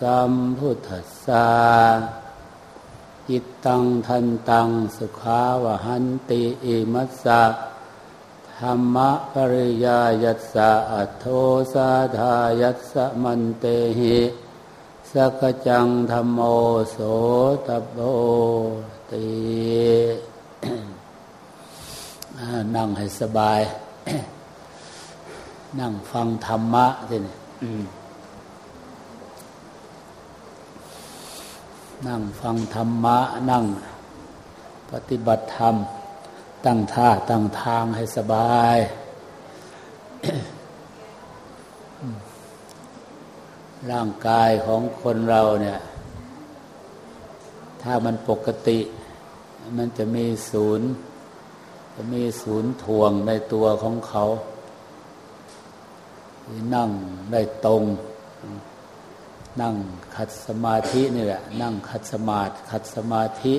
สัมพุทธัสสะจิตังทันตังสุขาวหันติอิมัสสะธรรมะปริยายัสสะอัตโทสาธายัสสะมันเตหิสกจังธรรมโอโสตโบตินั่งให้สบาย นั่งฟังธรรมะทีนี่ นั่งฟังธรรมะ นั่งปฏิบัติธรรม ตั้งท่าตั้งทางให้สบาย ร่างกายของคนเราเนี่ย ถ้ามันปกติ มันจะมีศูนย์จะมีศูนย์ทวงในตัวของเขานั่งได้ตรง นั่งขัดสมาธินี่แหละ นั่งขัดสมาธิขัดสมาธิ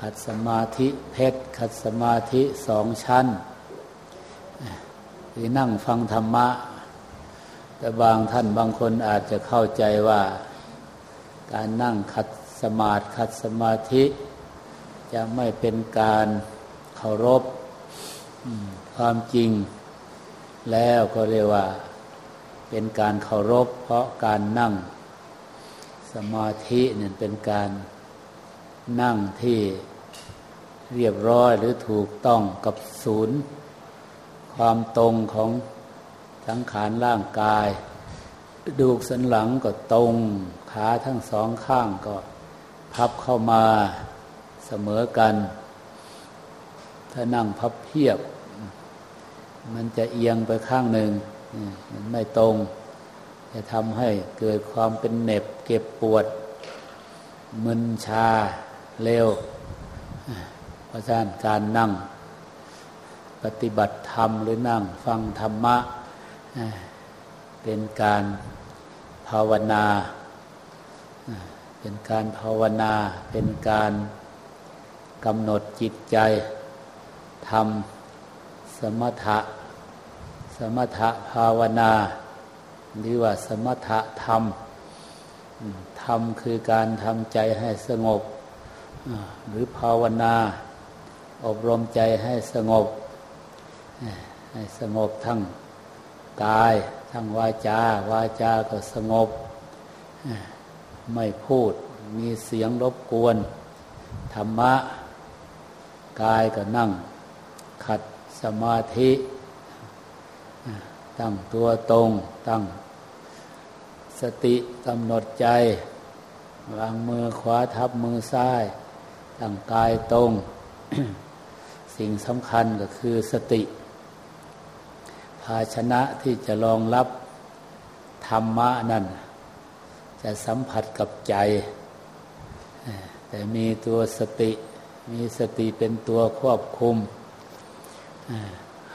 ขัดสมาธิเพชรขัดสมาธิสองชั้นหรือนั่งฟังธรรมะ แต่บางท่านบางคนอาจจะเข้าใจว่า การนั่งขัดสมาธิขัดสมาธิ จะไม่เป็นการเคารพความจริง แล้วก็เรียกว่า เป็นการเคารพ เพราะการนั่ง สมาธิเนี่ยเป็นการนั่งที่เรียบร้อยหรือถูกต้องกับศูนย์ ความตรงของสังขารร่างกายดูกสันหลังก็ตรง ขาทั้งสองข้างก็พับเข้ามาเสมอกัน ถ้านั่งพับเพียบ มันจะเอียงไปข้างหนึ่ง มันไม่ตรง จะทำให้เกิดความเป็นเหน็บเก็บปวด มึนชาเร็ว เพราะฉะนั้นการนั่ง ปฏิบัติธรรมหรือนั่งฟังธรรมะ เป็นการภาวนา เป็นการภาวนา เป็นการกำหนดจิตใจทำสมถะ สมถะภาวนาหรือว่าสมถะธรรมธรรมคือการทำใจให้สงบ หรือภาวนา อบรมใจให้สงบ ให้สงบทั้งกาย ทั้งวาจา วาจาก็สงบ ไม่พูดมีเสียงรบกวน ธรรมะ กายก็นั่ง ขัดสมาธิ ตั้งตัวตรง ตั้ง สติกำหนดใจ วางมือขวาทับมือซ้าย ตั้งกายตรง สิ่งสำคัญก็คือสติ ภาชนะที่จะรองรับธรรมะนั่น จะสัมผัสกับใจ แต่มีตัวสติ มีสติเป็นตัวควบคุม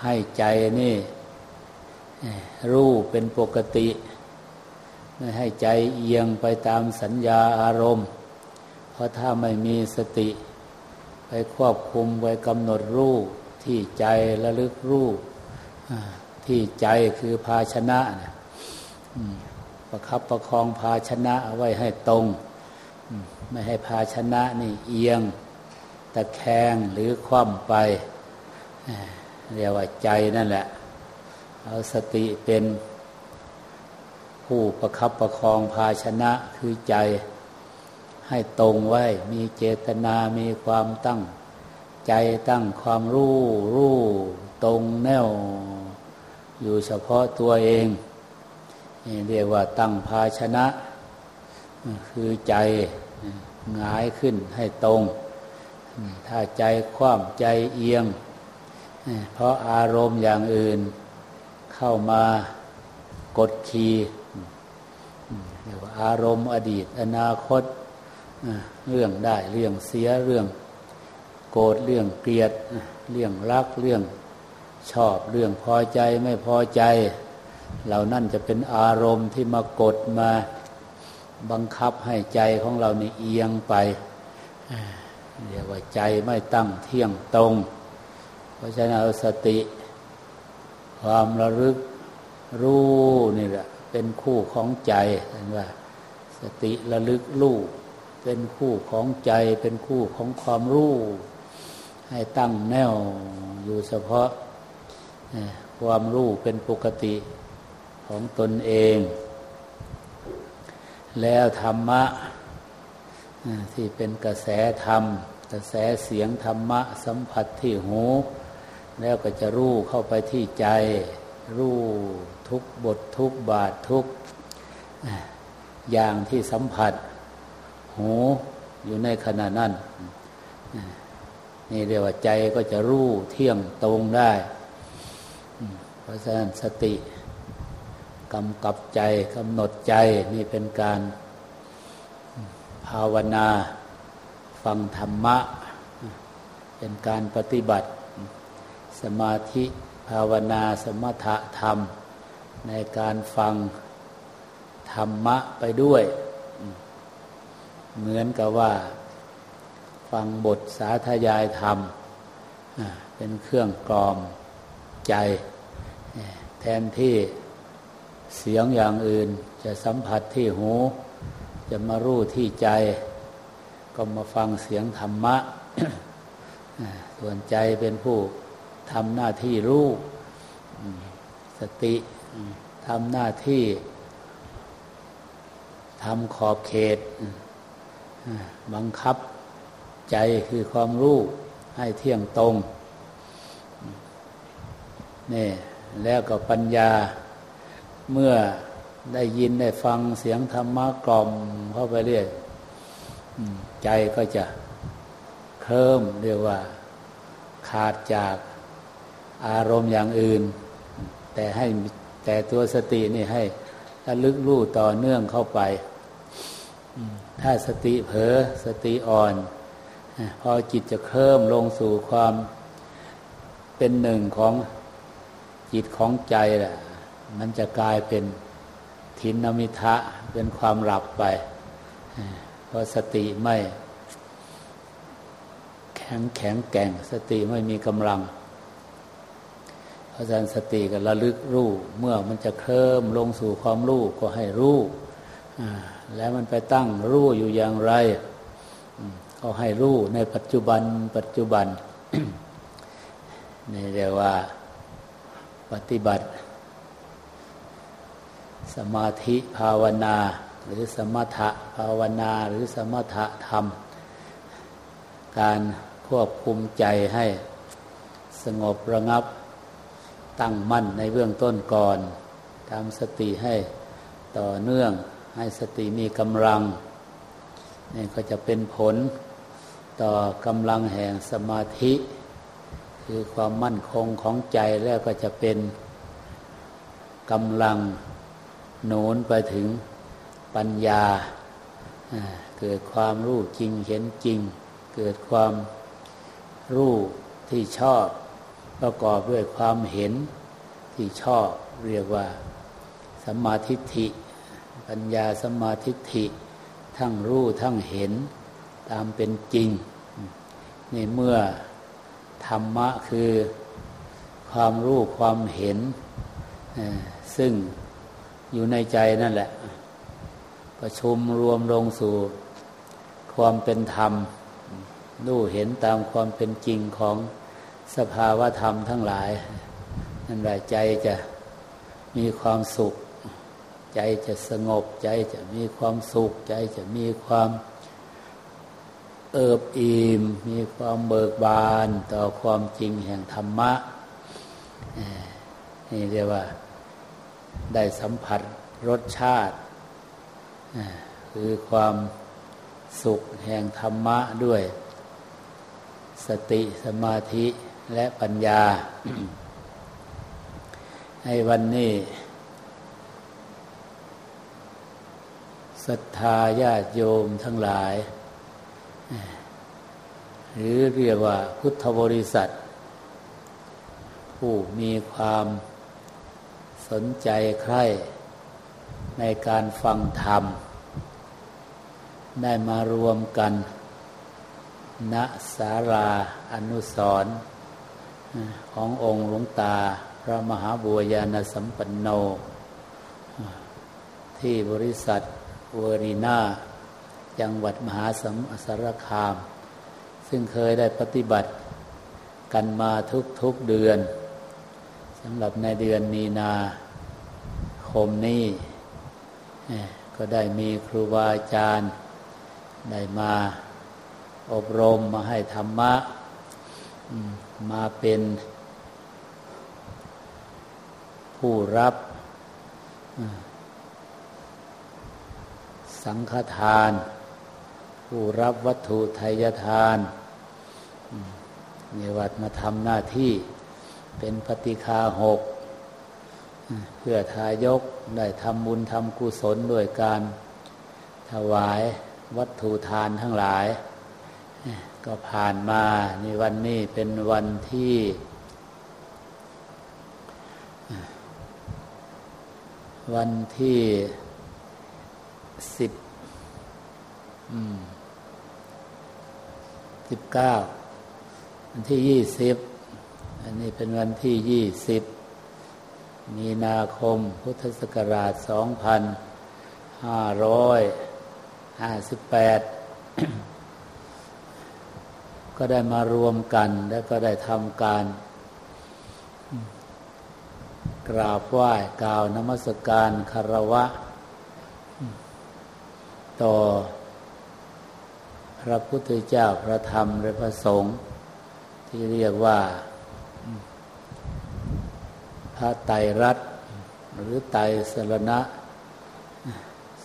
ให้ใจนี่ รู้เป็นปกติ ไม่ให้ใจเอียงไปตามสัญญาอารมณ์ เพราะถ้าไม่มีสติ ไปควบคุมไปกำหนดรู้ที่ใจระลึกรู้ที่ใจคือภาชนะประคับประคองภาชนะเอาไว้ให้ตรง ไม่ให้ภาชนะนี่เอียง ตะแคงหรือคว่ำไป เรียกว่าใจนั่นแหละ เอาสติเป็นผู้ประคับประคองภาชนะคือใจให้ตรงไว้ มีเจตนามีความตั้ง ใจตั้งความรู้รู้ตรงแน่วอยู่เฉพาะตัวเองนี่เรียกว่าตั้งภาชนะ คือใจหงายขึ้นให้ตรง ถ้าใจคว่ำใจเอียง เพราะอารมณ์อย่างอื่น เข้ามากดขี่เรียกว่าอารมณ์อดีต อนาคตเรื่องได้เรื่องเสียเรื่อง โกรธเรื่องเกลียด เรื่องรักเรื่องชอบเรื่องพอใจไม่พอใจ เหล่านั่นจะเป็นอารมณ์ที่มากดมาบังคับให้ใจของเราในเอียงไปเรียกว่าใจไม่ตั้งเที่ยงตรง เพราะฉะนั้นเอาสติ ความระลึกรู้นี่แหละ เป็นคู่ของใจเห็นว่า สติระลึกรู้เป็นคู่ของใจเป็นคู่ของความรู้ ให้ตั้งแนวอยู่เฉพาะความรู้เป็นปกติของตนเอง แล้วธรรมะที่เป็นกระแสธรรม กระแสเสียงธรรมะ สัมผัสที่หู แล้วก็จะรู้เข้าไปที่ใจ รู้ทุกบททุกบาททุกอย่างที่สัมผัส หูอยู่ในขณะนั้น นี่เรียกว่าใจก็จะรู้เที่ยงตรงได้ เพราะฉะนั้นสติกำกับใจกำหนดใจนี่เป็นการภาวนา ฟังธรรมะ เป็นการปฏิบัติ สมาธิภาวนาสมถะธรรม ในการฟังธรรมะไปด้วย เหมือนกับว่า ฟังบทสาธยายธรรม เป็นเครื่องกรอมใจ แทนที่เสียงอย่างอื่นจะสัมผัสที่หู จะมารู้ที่ใจ ก็มาฟังเสียงธรรมะ ส่วนใจเป็นผู้ ทำหน้าที่รู้สติทำหน้าที่ทำขอบเขต บังคับใจคือความรู้ให้เที่ยงตรงนี่แล้วก็ปัญญาเมื่อได้ยินได้ฟังเสียงธรรมะกล่อมเข้าไปเรื่อยใจก็จะเคิมเรียกว่า ขาดจาก อารมณ์อย่างอื่น แต่ให้แต่ตัวสตินี่ให้ระลึกรู้ต่อเนื่องเข้าไป ถ้าสติเผลอสติอ่อน พอจิตจะเคิมลงสู่ความเป็นหนึ่งของจิตของใจแหละมันจะกลายเป็นทินนมิทะเป็นความหลับไป เพราะสติไม่ แข็งแข็งแก่ง สติไม่มีกำลัง เพราะฉะนั้นสติก็ระลึกรู้ เมื่อมันจะเคลิมลงสู่ความรู้ก็ให้รู้แล้วมันไปตั้งรู้อยู่อย่างไรก็ให้รู้ในปัจจุบันปัจจุบันนี่เรียกว่าปฏิบัติ สมาธิภาวนา หรือสมถะภาวนาหรือสมถะธรรม การควบคุมใจให้สงบระงับ ตั้งมั่นในเบื้องต้นก่อนทำสติให้ต่อเนื่องให้สติมีกำลังนี่ก็จะเป็นผลต่อกำลังแห่งสมาธิ คือความมั่นคงของใจแล้วก็จะเป็นกำลังโน้นไปถึงปัญญา เกิดความรู้จริงเห็นจริง เกิดความรู้ที่ชอบ ประกอบด้วยความเห็นที่ชอบเรียกว่าสัมมาทิฏฐิ ปัญญาสัมมาทิฏฐิ ทั้งรู้ทั้งเห็นตามเป็นจริง ในเมื่อธรรมะคือความรู้ความเห็น ซึ่งอยู่ในใจนั่นแหละ ประชุมรวมลงสู่ความเป็นธรรมดูเห็นตามความเป็นจริงของ สภาวะธรรมทั้งหลายนั่นแหละใจจะมีความสุข ใจจะสงบ ใจจะมีความสุข ใจจะมีความเอิบอิ่มมีความเบิกบานต่อความจริงแห่งธรรมะนี่เรียกว่าได้สัมผัสรสชาติคือความสุขแห่งธรรมะด้วย สติสมาธิ และปัญญาให้วันนี้ศรัทธาญาติโยมทั้งหลาย หรือเรียกว่าพุทธบริษัท ผู้มีความสนใจใคร่ในการฟังธรรม ได้มารวมกันณสาราอนุสร ขององค์หลวงตา พระมหาบัวยานสัมปันโน ที่บริษัทเวอรีนาจังหวัดมหาสมสารคาม ซึ่งเคยได้ปฏิบัติกันมาทุกๆเดือนสำหรับในเดือนมีนาคมนี้ก็ได้มีครูบาอาจารย์ ได้มาอบรมมาให้ธรรมะ มาเป็นผู้รับ สังฆทาน ผู้รับวัตถุไทยทานในวัดมาทำหน้าที่เป็นปฏิคาหก เพื่อทายกได้ทำบุญทำกุศลด้วยการถวายวัตถุทานทั้งหลาย ก็ผ่านมาในวันนี้เป็นวันที่วันที่สิบสิบเก้าวันที่ยี่สิบอันนี้เป็นวันที่ยี่สิบมีนาคมพุทธศักราชสองพันห้าร้อยห้าสิบแปด ก็ได้มารวมกัน แล้วก็ได้ทำการ กราบไหว้กล่าวนมัสการคารวะ ต่อ พระพุทธเจ้าพระธรรมและพระสงฆ์ที่เรียกว่า พระไตรรัตหรือไตรสรณะ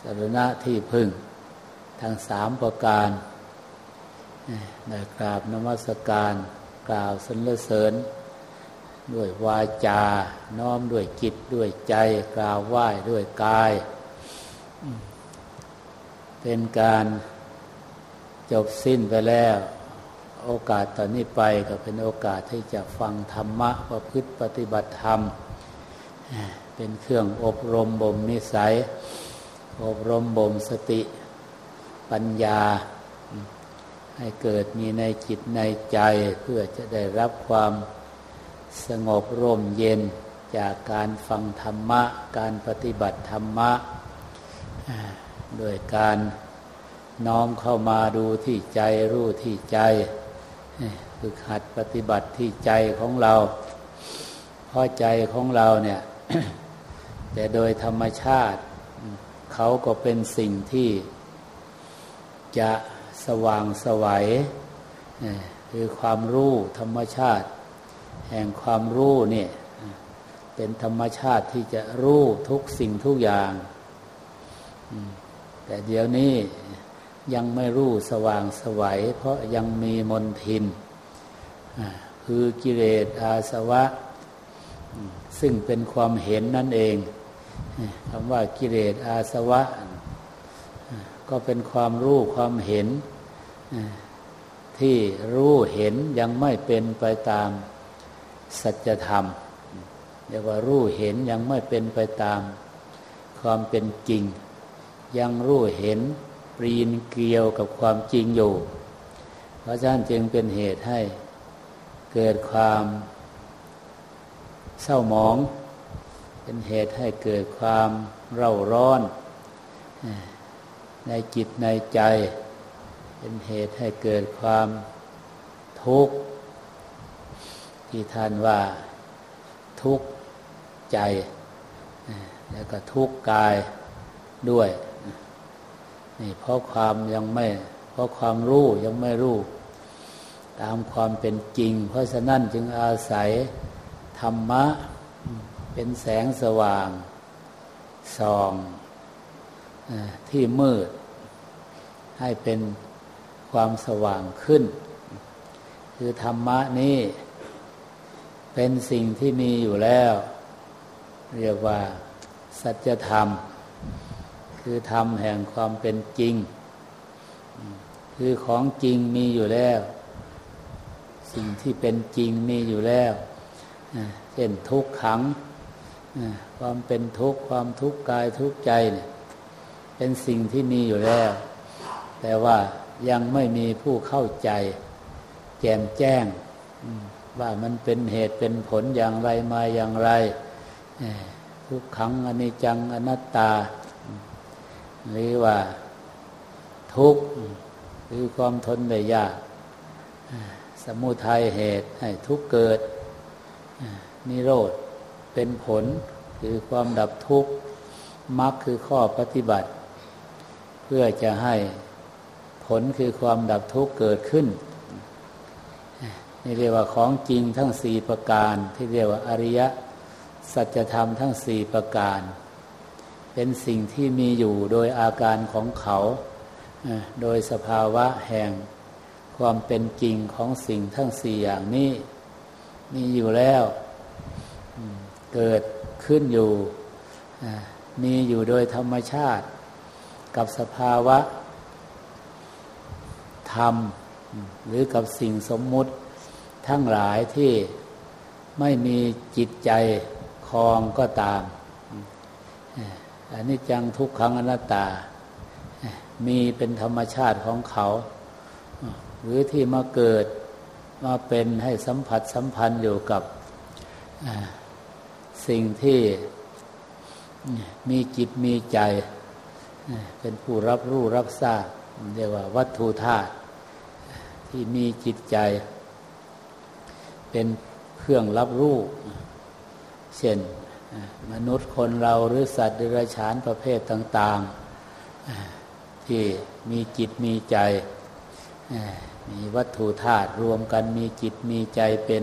สรณะที่พึ่งทางสามประการ ได้กราบนมัสการกล่าวสรรเสริญ ด้วยวาจา น้อมด้วยจิตด้วยใจกล่าวไหว้ด้วยกาย เป็นการจบสิ้นไปแล้ว โอกาสตอนนี้ไปก็เป็นโอกาสที่จะฟังธรรมะประพฤติปฏิบัติธรรม เป็นเครื่องอบรมบ่มนิสัย อบรมบ่มสติปัญญา ให้เกิดมีในจิตในใจเพื่อจะได้รับความสงบร่มเย็นจากการฟังธรรมะ การปฏิบัติธรรมะโดยการน้อมเข้ามาดูที่ใจรู้ที่ใจฝึกหัดปฏิบัติที่ใจของเราเพราะใจของเราเนี่ย แต่โดยธรรมชาติ เขาก็เป็นสิ่งที่จะ สว่างสวัยคือความรู้ธรรมชาติ แห่งความรู้เนี่ยเป็นธรรมชาติที่จะรู้ทุกสิ่งทุกอย่าง แต่เดี๋ยวนี้ยังไม่รู้สว่างสวัย เพราะยังมีมนทิน คือกิเลสอาสวะ ซึ่งเป็นความเห็นนั่นเองคำว่ากิเลสอาสวะ ก็เป็นความรู้ความเห็น ที่รู้เห็นยังไม่เป็นไปตามสัจธรรมเรียกว่ารู้เห็นยังไม่เป็นไปตามความเป็นจริง ยังรู้เห็นปรีนเกี่ยวกับความจริงอยู่ เพราะฉะนั้นจึงเป็นเหตุให้เกิดความเศร้าหมอง เป็นเหตุให้เกิดความเร่าร้อน ในจิตในใจ เป็นเหตุให้เกิดความทุกข์ที่ท่านว่าทุกข์ใจ แล้วก็ทุกข์กายด้วยนี่เพราะความยังไม่เพราะความรู้ยังไม่รู้ตามความเป็นจริง เพราะฉะนั้นจึงอาศัยธรรมะเป็นแสงสว่างส่องที่มืด ให้เป็น ความสว่างขึ้น คือธรรมะนี้เป็นสิ่งที่มีอยู่แล้ว เรียกว่า สัจธรรม คือธรรมแห่งความเป็นจริง คือของจริงมีอยู่แล้ว สิ่งที่เป็นจริงมีอยู่แล้วเช่นทุกขังความเป็นทุกข์ความทุกข์กายทุกข์ใจเนี่ยเป็นสิ่งที่มีอยู่แล้ว แต่ว่า ยังไม่มีผู้เข้าใจ แจ่มแจ้ง ว่ามันเป็นเหตุเป็นผลอย่างไรมาอย่างไรทุกขังอนิจจังอนัตตา หรือว่าทุกข์คือความทนได้ยาก สมุทัยเหตุให้ทุกข์เกิด นิโรธเป็นผลคือความดับทุกข์มรรคคือข้อปฏิบัติ เพื่อจะให้ ผลคือความดับทุกข์เกิดขึ้น นี่เรียกว่าของจริงทั้งสี่ประการ ที่เรียกว่าอริยสัจธรรมทั้งสี่ประการ เป็นสิ่งที่มีอยู่โดยอาการของเขา โดยสภาวะแห่ง ความเป็นจริงของสิ่งทั้งสี่อย่างนี้ มีอยู่แล้วเกิดขึ้นอยู่ มีอยู่โดยธรรมชาติ กับสภาวะ ธรรม หรือกับสิ่งสมมุติ ทั้งหลายที่ไม่มีจิตใจคลองก็ตามอันนี้จังทุกขังอนัตตา มีเป็นธรรมชาติของเขา หรือที่มาเกิดมาเป็นให้สัมผัสสัมพันธ์อยู่กับสิ่งที่มีจิตมีใจ เป็นผู้รับรู้รับทราบ เรียกว่าวัตถุธาตุที่มีจิตใจ เป็นเครื่องรับรู้เช่นมนุษย์คนเราหรือสัตว์เดรัจฉานประเภทต่าง ๆ ที่มีจิตมีใจ มีวัตถุธาตุรวมกันมีจิตมีใจเป็น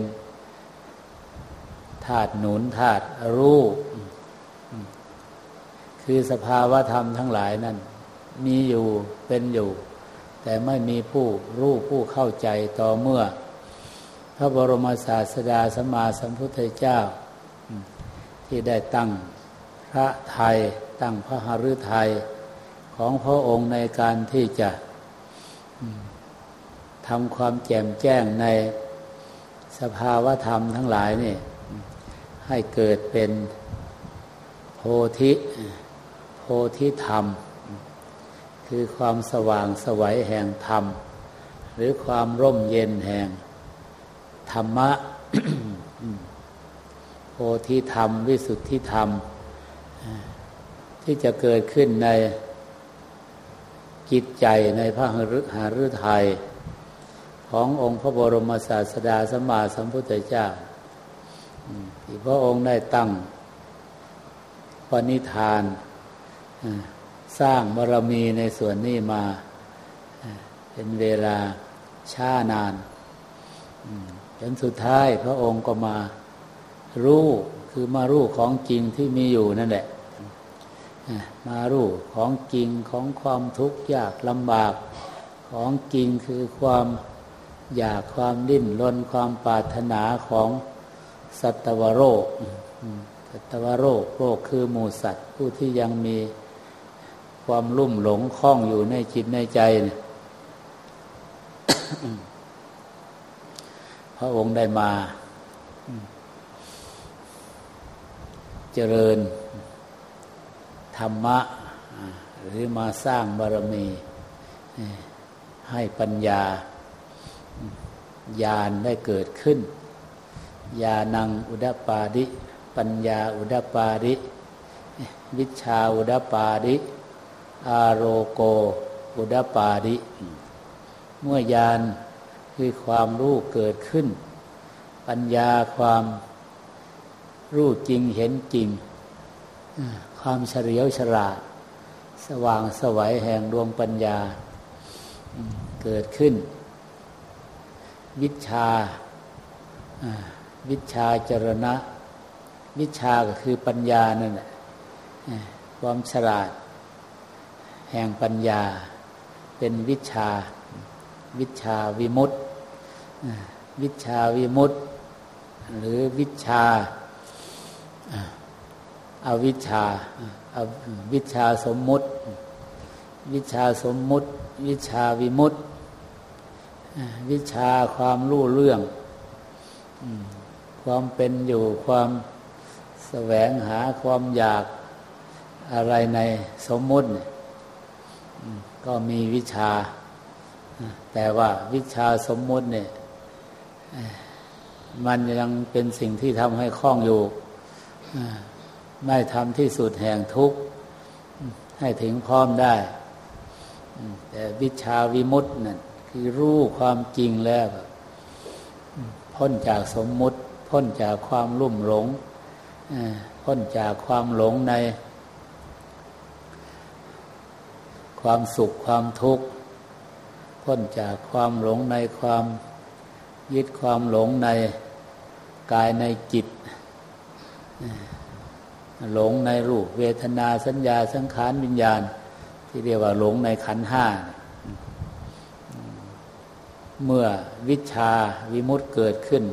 ธาตุหนุนธาตุรู้ คือสภาวะธรรมทั้งหลายนั้น มีอยู่เป็นอยู่ แต่ไม่มีผู้รู้ผู้เข้าใจต่อเมื่อ พระบรมศาสดาสมมาสัมพุทธเจ้า ที่ได้ตั้งพระไทยตั้งพระหฤทัยของพระองค์ในการที่จะทำความแจ่มแจ้งในสภาวธรรมทั้งหลายนี่ให้เกิดเป็นโพธิโพธิธรรม คือความสว่างสวัยแห่งธรรม หรือความร่มเย็นแห่งธรรมะโพธิธรรม วิสุทธิธรรม ที่จะเกิดขึ้นในจิตใจในพระหฤทัยขององค์พระบรมศาสดาสัมมาสัมพุทธเจ้าที่พระองค์ได้ตั้งปณิธาน สร้างบารมีในส่วนนี้มา เป็นเวลาช้านานจนสุดท้ายพระองค์ก็มารู้คือมารู้ของจริงที่มีอยู่นั่นแหละมารู้ของจริงของความทุกข์ยากลำบาก ของจริงคือความอยากความดิ้นรนความปรารถนาของสัตวโรคสัตวโรคโรคคือหมูสัตว์ผู้ที่ยังมี ความลุ่มหลงคล้องอยู่ในจิตในใจเนี่ยพระองค์ได้มา เจริญ ธรรมะ หรือมาสร้างบารมี ให้ปัญญาญาณได้เกิดขึ้นญาณังอุดปาดิ ปัญญาอุดปาดิ วิชาอุดปาดิ อาโรโกอุดปาดิเมื่อญาณคือความรู้เกิดขึ้น ปัญญาความรู้จริงเห็นจริง ความเฉลียวฉลาด สว่างสวัยแห่งดวงปัญญา เกิดขึ้น วิชาวิชาจรณะ วิชาก็คือปัญญานั่นแหละความฉลาด แห่งปัญญา เป็นวิชา วิชาวิมุตติวิชาวิมุตติ หรือวิชาอวิชาอาวิชาสมมุติ วิชาสมมุติ วิชาวิมุตติ วิชาความรู้เรื่อง ความเป็นอยู่ความแสวงหาความอยากอะไรในสมมุติ ก็มีวิชา แต่ว่าวิชาสมมุติเนี่ย มันยังเป็นสิ่งที่ทำให้คล้องอยู่ ไม่ทำที่สุดแห่งทุกข์ ให้ถึงพร้อมได้ แต่วิชาวิมุตตินั่นคือรู้ความจริงแล้วพ้นจากสมมุติ พ้นจากความลุ่มหลงพ้นจากความหลงใน ความสุขความทุกข์พ้นจากความหลงในความยึดความหลงในกายในจิต หลงในรูปเวทนาสัญญาสังขารวิญญาณ ที่เรียกว่าหลงในขันห้า เมื่อวิชาวิมุตต์เกิดขึ้น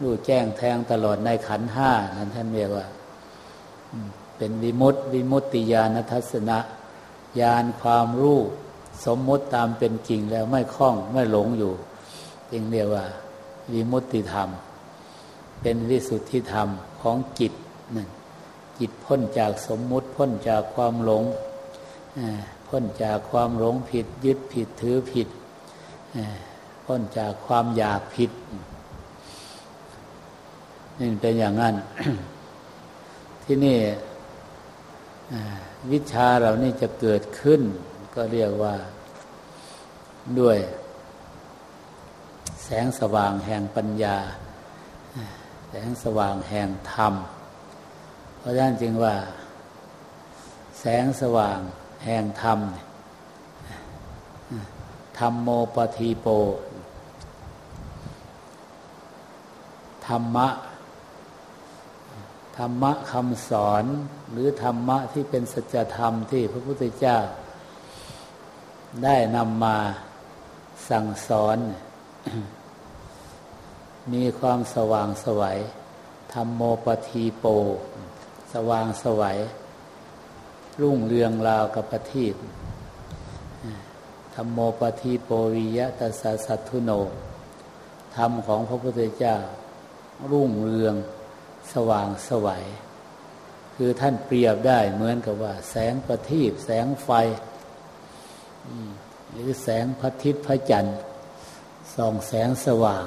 รู้แจ้งแทงตลอดในขันห้านั้นท่านเรียกว่า เป็นวิมุตต์วิมุตติญาณทัศนะ ญาณความรู้ สมมุติตามเป็นจริงแล้วไม่คล้องไม่หลงอยู่จึงเรียกว่าวิมุตติธรรม เป็นวิสุทธิธรรมของจิตนั่นจิตพ้นจากสมมุติพ้นจากความหลงพ้นจากความหลงผิด ยึดผิดถือผิดพ้นจากความอยากผิดนี่เป็นอย่างนั้น ที่นี่ วิชาเหล่านี้จะเกิดขึ้น ก็เรียกว่าด้วย แสงสว่างแห่งปัญญา แสงสว่างแห่งธรรม เพราะฉะนั้นจึงว่า แสงสว่างแห่งธรรมธรรมโมปทีโป ธรรมะ รรมะคำสอนหรือธรรมะที่เป็นสัจธรรมที่พระพุทธเจ้า ได้นำมาสั่งสอน มีความสว่างสวัยธรรมโมปทีโป สว่างสวัยรุ่งเรืองราวกับประทีปธรรมโมปฏิโปวิยะตสสัตทุโน ธรรมของพระพุทธเจ้า รุ่งเรือง สว่างสวัย คือท่านเปรียบได้เหมือนกับว่า แสงประทีปแสงไฟหรือแสงพระทิตย์พระจันทร์ส่องแสงสว่าง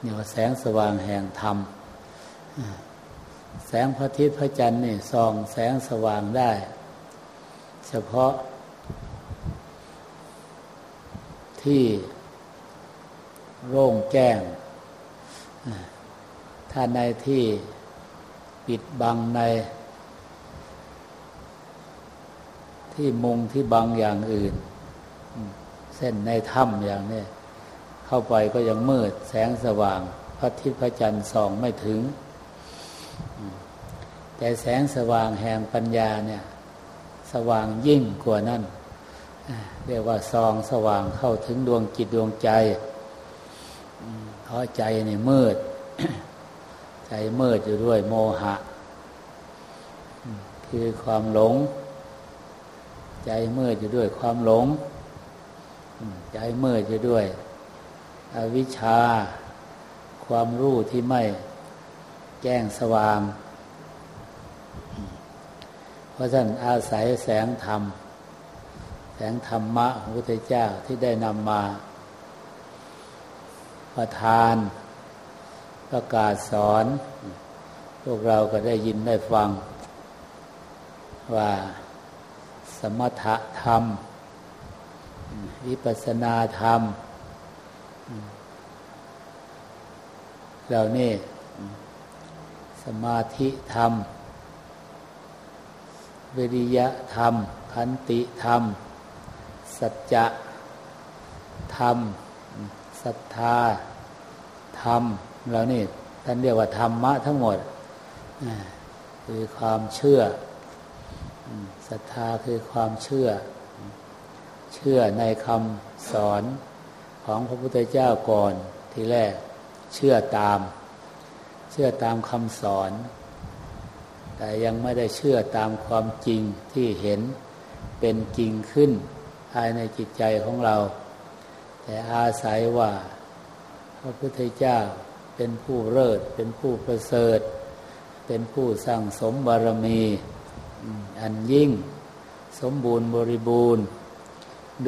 เนี่ยแสงสว่างแห่งธรรม แสงพระอาทิตย์พระจันทร์นี่ส่องแสงสว่างได้ เฉพาะที่ โล่งแจ้ง ถ้าในที่ปิดบังใน ที่มุงที่บังอย่างอื่น เส้นในถ้ำอย่างนี้เข้าไปก็ยังมืดแสงสว่าง พระอาทิตย์พระจันทร์ส่องไม่ถึง แต่แสงสว่างแห่งปัญญาเนี่ย สว่างยิ่งกว่านั้นเรียกว่าซองสว่างเข้าถึงดวงจิตดวงใจ เพราะใจนี่มืด ใจมืดอยู่ด้วยโมหะ คือความหลง ใจมืดอยู่ด้วยความหลง ใจมืดอยู่ด้วย อวิชชา ความรู้ที่ไม่แจ้งสว่างราะท่านอาศัยแสงธรรม แสงธรรมะของพระพุทธเจ้าที่ได้นำมา ประทาน ประกาศสอน พวกเราก็ได้ยินได้ฟัง ว่าสมถะธรรม วิปัสนาธรรมเหล่านี้สมาธิธรรม วิริยะธรรม ขันติธรรม สัจจะธรรมศรัทธา ธรรมเหล่านี้ท่านเรียกว่าธรรมะทั้งหมดคือความเชื่อศรัทธาคือความเชื่อ เชื่อในคำสอนของพระพุทธเจ้าก่อนทีแรกเชื่อตาม เชื่อตามคำสอน แต่ยังไม่ได้เชื่อตามความจริงที่เห็นเป็นจริงขึ้นภายในจิตใจของเรา แต่อาศัยว่า พระพุทธเจ้าเป็นผู้เลิศเป็นผู้ประเสริฐ เป็นผู้สร้างสมบารมี อันยิ่งสมบูรณ์บริบูรณ์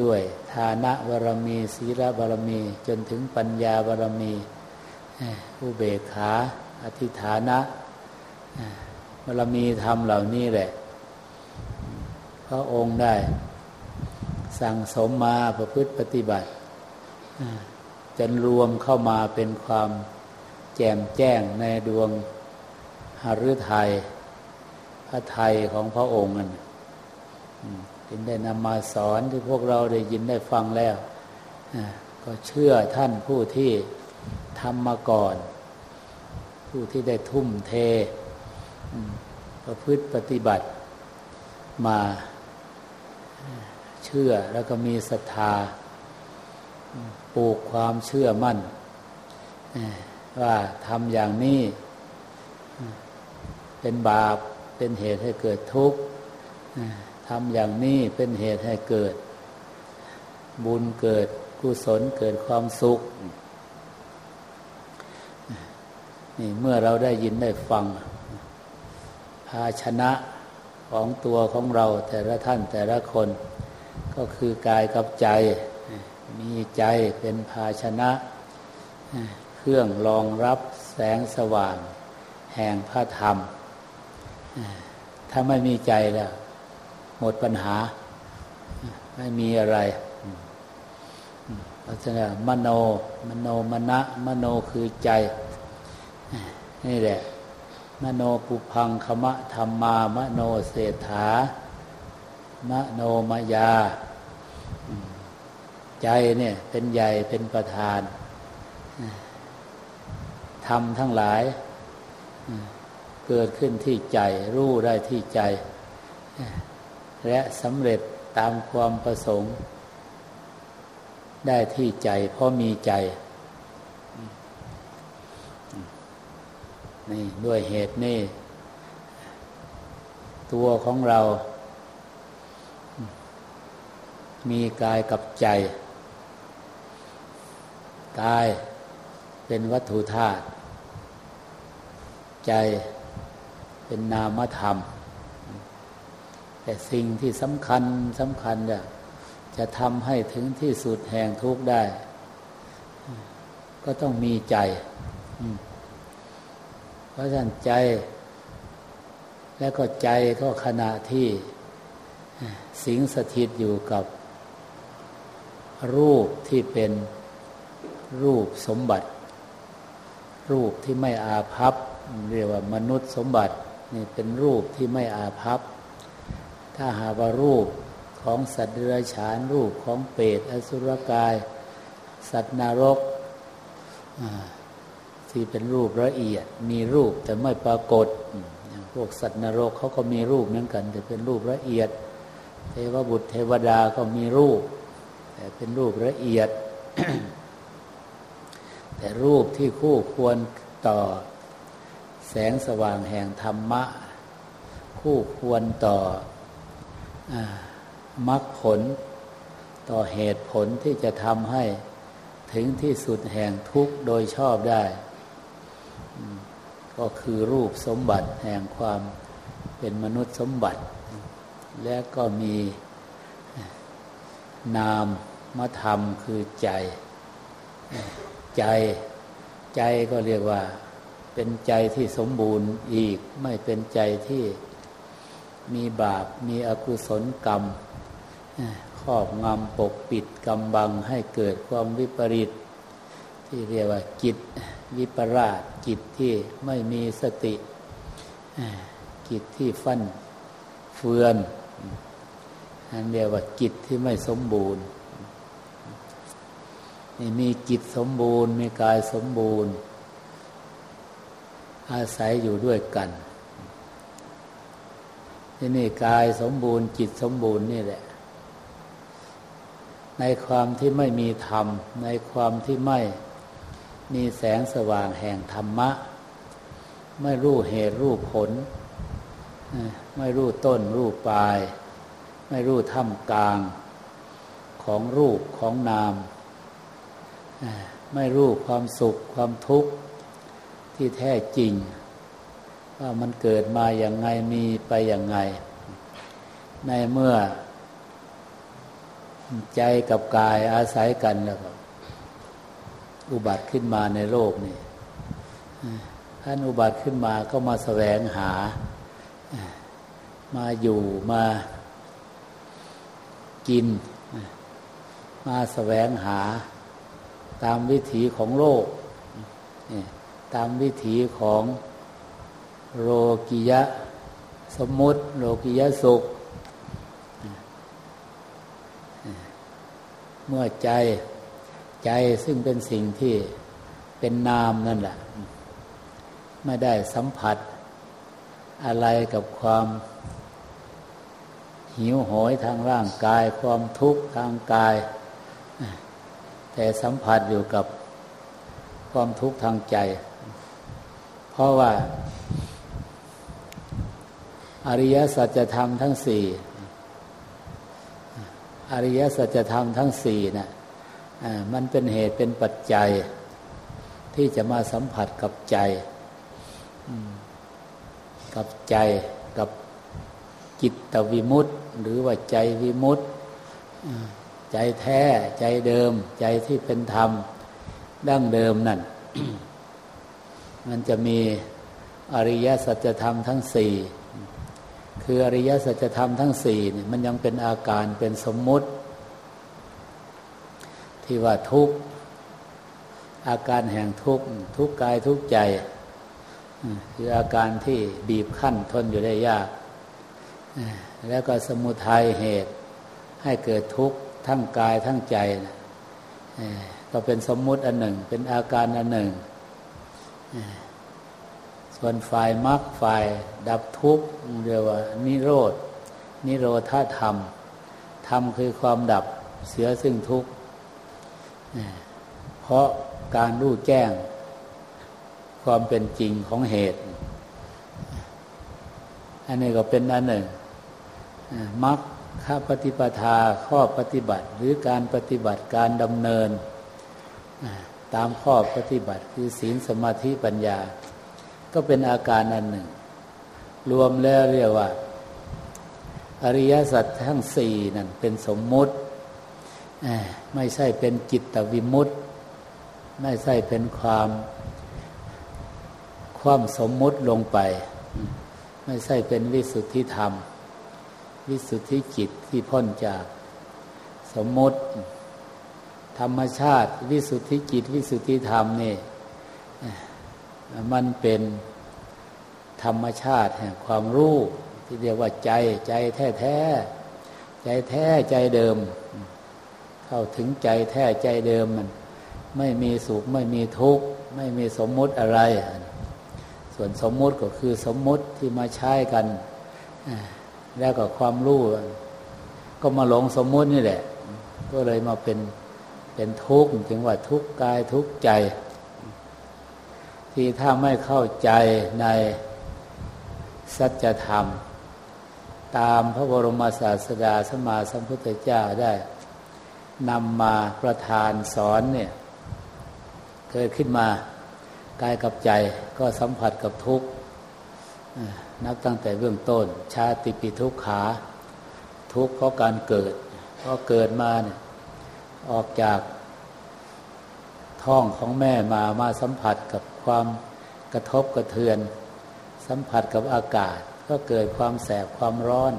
ด้วยฐานะบารมี ศีลบารมี จนถึงปัญญาบารมีผู้เบกขาอธิฐานะบารมีธรรมเหล่านี้แหละ พระองค์ได้ สั่งสมมาประพฤติปฏิบัติ จนรวมเข้ามาเป็นความแจ่มแจ้งในดวงหฤทัยพระไทยของพระองค์นั่นจึงได้นำมาสอนที่พวกเราได้ยินได้ฟังแล้ว ก็เชื่อท่านผู้ที่ทำมาก่อน ผู้ที่ได้ทุ่มเทประพฤติปฏิบัติมาเชื่อแล้วก็มีศรัทธา ปลูกความเชื่อมั่นว่าทำอย่างนี้ เป็นบาปเป็นเหตุให้เกิดทุกข์ทำอย่างนี้เป็นเหตุให้เกิด บุญเกิดกุศลเกิดความสุขนี่เมื่อเราได้ยินได้ฟัง ภาชนะของตัวของเราแต่ละท่านแต่ละคน ก็คือกายกับใจ มีใจเป็นภาชนะ เครื่องรองรับแสงสว่าง แห่งพระธรรม ถ้าไม่มีใจแล้ว หมดปัญหา ไม่มีอะไรเพราะฉะนั้นมโน มโนมณะ มโนคือใจ นี่แหละ มโนปุพังคมะธรรมามโนเศรษฐามโนมายา ใจเนี่ยเป็นใหญ่เป็นประธานทำทั้งหลาย เกิดขึ้นที่ใจ รู้ได้ที่ใจ และสำเร็จตามความประสงค์ ได้ที่ใจ เพราะมีใจ นี่ด้วยเหตุนี้ตัวของเรา มีกายกับใจ กายเป็นวัตถุธาตุใจเป็นนามธรรม แต่สิ่งที่สำคัญสำคัญเนี่ยจะทำให้ถึงที่สุดแห่งทุกข์ได้ ก็ต้องมีใจ เพราะฉะนั้นใจ และก็ใจก็ขณะที่สิงสถิตอยู่กับรูปที่เป็น รูปสมบัติ รูปที่ไม่อาภัพเรียกว่ามนุษย์สมบัตินี่เป็นรูปที่ไม่อาภัพ ถ้าหาว่ารูปของสัตว์เดรัจฉานรูปของเปรตอสุรกาย สัตว์นรกที่เป็นรูปละเอียด มีรูปแต่ไม่ปรากฏอย่างพวกสัตว์นรกเขาก็มีรูปเหมือนกัน แต่เป็นรูปละเอียด เทวบุตรเทวดาก็มีรูป แต่เป็นรูปละเอียด แต่รูปที่คู่ควรต่อ แสงสว่างแห่งธรรมะ คู่ควรต่อมรรคผล ต่อเหตุผลที่จะทำให้ถึงที่สุดแห่งทุกข์โดยชอบได้ ก็คือรูปสมบัติแห่งความเป็นมนุษย์สมบัติ และก็มีนามมธรรมคือใจ ใจ ใจก็เรียกว่า เป็นใจที่สมบูรณ์อีกไม่เป็นใจที่มีบาปมีอกุศลกรรมครอบงำปกปิดกำบังให้เกิดความวิปริต ที่เรียกว่าจิตวิปราชจิตที่ไม่มีสติจิตที่ฟั่นเฟือนอันเรียกว่าจิตที่ไม่สมบูรณ์ มีจิตสมบูรณ์ มีกายสมบูรณ์ อาศัยอยู่ด้วยกันที่นี่กายสมบูรณ์ จิตสมบูรณ์นี่แหละ ในความที่ไม่มีธรรม ในความที่ไม่มีแสงสว่างแห่งธรรมะ ไม่รู้เหตุรู้ผล ไม่รู้ต้นรู้ปลาย ไม่รู้ท่ามกลางของรูปของนาม ไม่รู้ความสุขความทุกข์ที่แท้จริง ว่ามันเกิดมาอย่างไงมีไปอย่างไง ในเมื่อ ใจกับกายอาศัยกันแล้วก็อุบัติขึ้นมาในโลกนี่ท่านอุบัติขึ้นมาก็มาแสวงหา มาอยู่มากิน มาแสวงหา ตามวิถีของโลก ตามวิถีของโลกิยะสมมุติ โลกิยะสุข เมื่อใจใจซึ่งเป็นสิ่งที่เป็นนามนั่นแหละ ไม่ได้สัมผัส อะไรกับความหิวโหยทางร่างกาย ความทุกข์ทางกาย แต่สัมผัสอยู่กับความทุกข์ทางใจ เพราะว่า อริยสัจธรรมทั้งสี่อริยสัจธรรมทั้งสี่นะ่ะมันเป็นเหตุเป็นปัจจัย ที่จะมาสัมผัสกับใจ กับใจกับจิตตวิมุตต์หรือว่าใจวิมุตต์ ใจแท้ใจเดิม ใจที่เป็นธรรม ดั้งเดิมนั่น มันจะมีอริยสัจธรรมทั้งสี่คืออริยสัจธรรมทั้งสี่มันยังเป็นอาการเป็นสมมุติ ที่ว่าทุกข์อาการแห่งทุกข์ทุกกายทุกใจ คืออาการที่บีบคั้นทนอยู่ได้ยาก แล้วก็สมุทัยเหตุให้เกิดทุกข์ ทั้งกายทั้งใจก็เป็นสมมุติอันหนึ่ง เป็นอาการอันหนึ่ง ส่วนฝ่ายมรรคฝ่ายดับทุกข์เรียกว่า นิโรธนิโรธาธรรม ธรรมคือความดับเสียซึ่งทุกข์เพราะการรู้แจ้ง ความเป็นจริงของเหตุ อันนี้ก็เป็นอันหนึ่งมัก ข้าปฏิปทาข้อปฏิบัติหรือการปฏิบัติการดำเนิน ตามข้อปฏิบัติคือศีลสมาธิปัญญา ก็เป็นอาการอันหนึ่ง รวมแล้วเรียกว่า อริยสัจทั้งสี่นั่นเป็นสมมุติไม่ใช่เป็นจิตวิมุตต์ไม่ใช่เป็นความความสมมุติลงไป ไม่ใช่เป็นวิสุทธิธรรม วิสุทธิจิตที่พ้นจากสมมติ ธรรมชาติ วิสุทธิจิต วิสุทธิธรรมนี่มันเป็นธรรมชาติแห่งความรู้ที่เรียกว่าใจใจแท้แท้ใจแท้ใจเดิม เข้าถึงใจแท้ใจเดิมมัน ไม่มีสุขไม่มีทุกข์ไม่มีสมมุติอะไร ส่วนสมมุติก็คือสมมุติที่มาใช้กัน แล้วก็ความรู้ก็มาหลงสมมุตินี่แหละ ก็เลยมาเป็นเป็นทุกข์จึงว่าทุกข์กายทุกข์ใจ ที่ถ้าไม่เข้าใจในสัจธรรม ตามพระบรมศาสดาสมมาสัมพุทธเจ้าได้นำมาประทานสอนเนี่ยเกิดขึ้นมากายกับใจก็สัมผัสกับทุกข์ นับตั้งแต่เบื้องต้น ชาติปิทุกขา ทุกข์เพราะการเกิดเพราะเกิดมาเนี่ยออกจากท้องของแม่มามาสัมผัสกับความกระทบกระเทือน สัมผัสกับอากาศ ก็เกิดความแสบความร้อน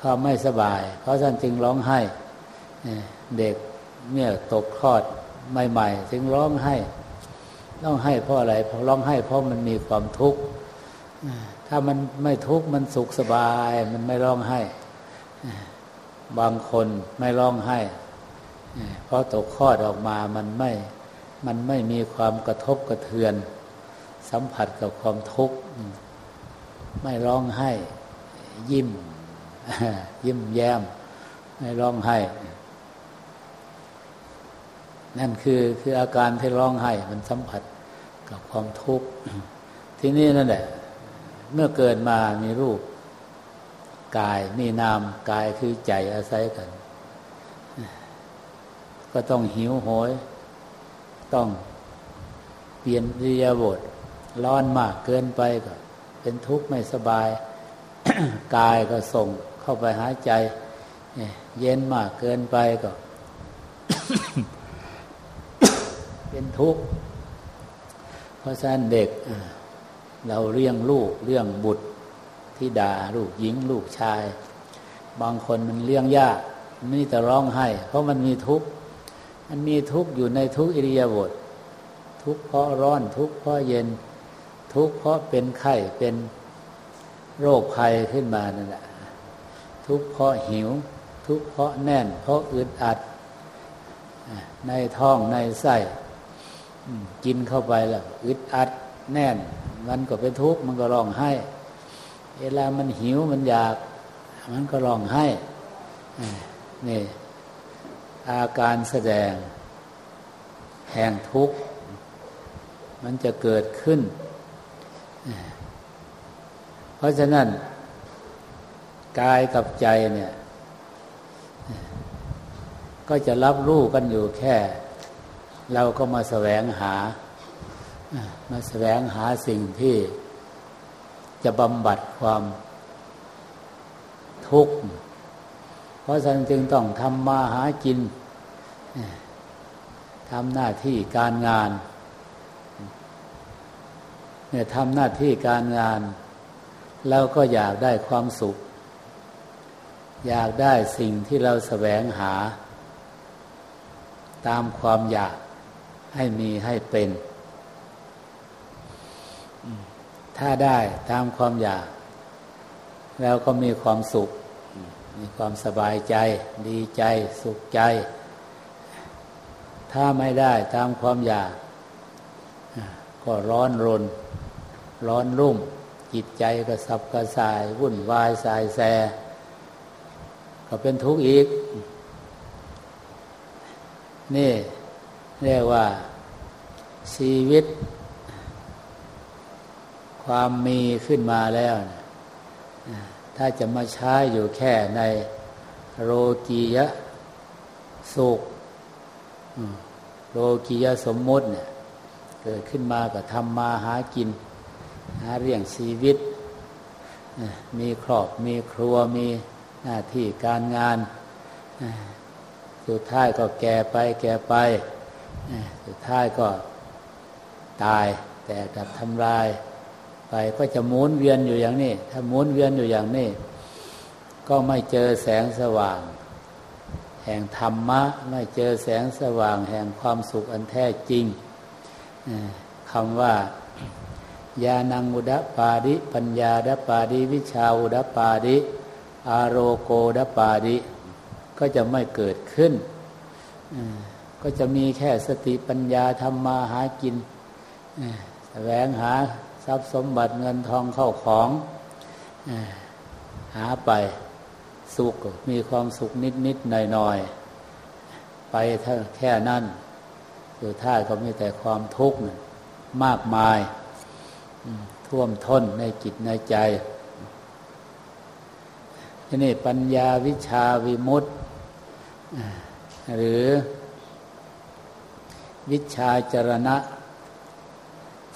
ความไม่สบาย เพราะท่านจึงร้องไห้เด็กเนี่ยตกคลอดใหม่ๆถึงร้องไห้ร้องไห้เพราะอะไรเพราะร้องไห้เพราะมันมีความทุกข์ ถ้ามันไม่ทุกข์มันสุขสบาย มันไม่ร้องไห้ บางคนไม่ร้องไห้ เพราะตกคลอดออกมามันไม่ มันไม่มีความกระทบกระเทือน สัมผัสกับความทุกข์ ไม่ร้องไห้ ยิ้ม ยิ้มแย้ม ไม่ร้องไห้ นั่นคือคืออาการที่ร้องไห้ มันสัมผัสกับความทุกข์ ที่นี้นั่นแหละ เมื่อเกิดมามีรูป กายมีนามกายคือใจอาศัยกัน ก็ต้องหิวโหย ต้องเปลี่ยนริยาบทร้อนมากเกินไปก็ เป็นทุกข์ไม่สบาย กายก็ส่งเข้าไปหายใจ เย็นมากเกินไปก็ เป็นทุกข์เพราะฉะนั้นเด็ก เราเลี้ยงลูกเลี้ยงบุตรที่ด่าลูกหญิงลูกชาย บางคนมันเลี้ยงยากมันนี่แต่ร้องไห้ เพราะมันมีทุกข์มันมีทุกข์อยู่ในทุกอิริยาบถทุกข์เพราะร้อนทุกข์เพราะเย็น ทุกข์เพราะเป็นไข้เป็นโรคภัยขึ้นมานั่นแหละทุกข์เพราะหิว ทุกข์เพราะแน่น เพราะอึดอัดในท้องในไส้กินเข้าไปแล้วอึดอัดแน่น มันก็เป็นทุกข์มันก็ร้องไห้ เวลามันหิวมันอยาก มันก็ร้องไห้นี่ อาการแสดง แห่งทุกข์ มันจะเกิดขึ้น เพราะฉะนั้นกายกับใจเนี่ย ก็จะรับรู้กันอยู่แค่ เราก็มาแสวงหา มาแสวงหาสิ่งที่จะบำบัดความทุกข์ เพราะฉะนั้นจึงต้องทำมาหากินทำหน้าที่การงานเนี่ยทำหน้าที่การงาน แล้วก็อยากได้ความสุข อยากได้สิ่งที่เราแสวงหา ตามความอยากให้มีให้เป็น ถ้าได้ตามความอยาก แล้วก็มีความสุข มีความสบายใจ ดีใจสุขใจ ถ้าไม่ได้ตามความอยาก ก็ร้อนรน ร้อนรุ่ม จิตใจก็สับกระส่าย วุ่นวายสายแส ก็เป็นทุกข์อีก นี่เรียกว่าชีวิต ความมีขึ้นมาแล้วถ้าจะมาใช้อยู่แค่ในโลกียะสุขโลกียะสมมติเนี่ยเกิดขึ้นมาก็ทำมาหากิน หาเรื่องชีวิต มีครอบมีครัวมีหน้าที่การงาน สุดท้ายก็แก่ไปแก่ไป สุดท้ายก็ตายแต่ดับทำลาย ไปก็จะหมุนเวียนอยู่อย่างนี้ ถ้าหมุนเวียนอยู่อย่างนี้ ก็ไม่เจอแสงสว่าง แห่งธรรมะ ไม่เจอแสงสว่าง แห่งความสุขอันแท้จริงคำว่ายานังอุดปาดิปัญญาดปาดิวิชาอุดปาดิอารโกดปาดิก็จะไม่เกิดขึ้น ก็จะมีแค่สติปัญญาทำมาหากินแสวงหา ทรัพย์สมบัติเงินทองเข้าของหาไปสุขมีความสุขนิดนิดหน่อยหน่อยไปถ้าแค่นั้นสุดท้ายก็มีแต่ความทุกข์มากมายท่วมท้นในจิตในใจที่นี่ปัญญาวิชาวิมุตติหรือวิชาจรณะ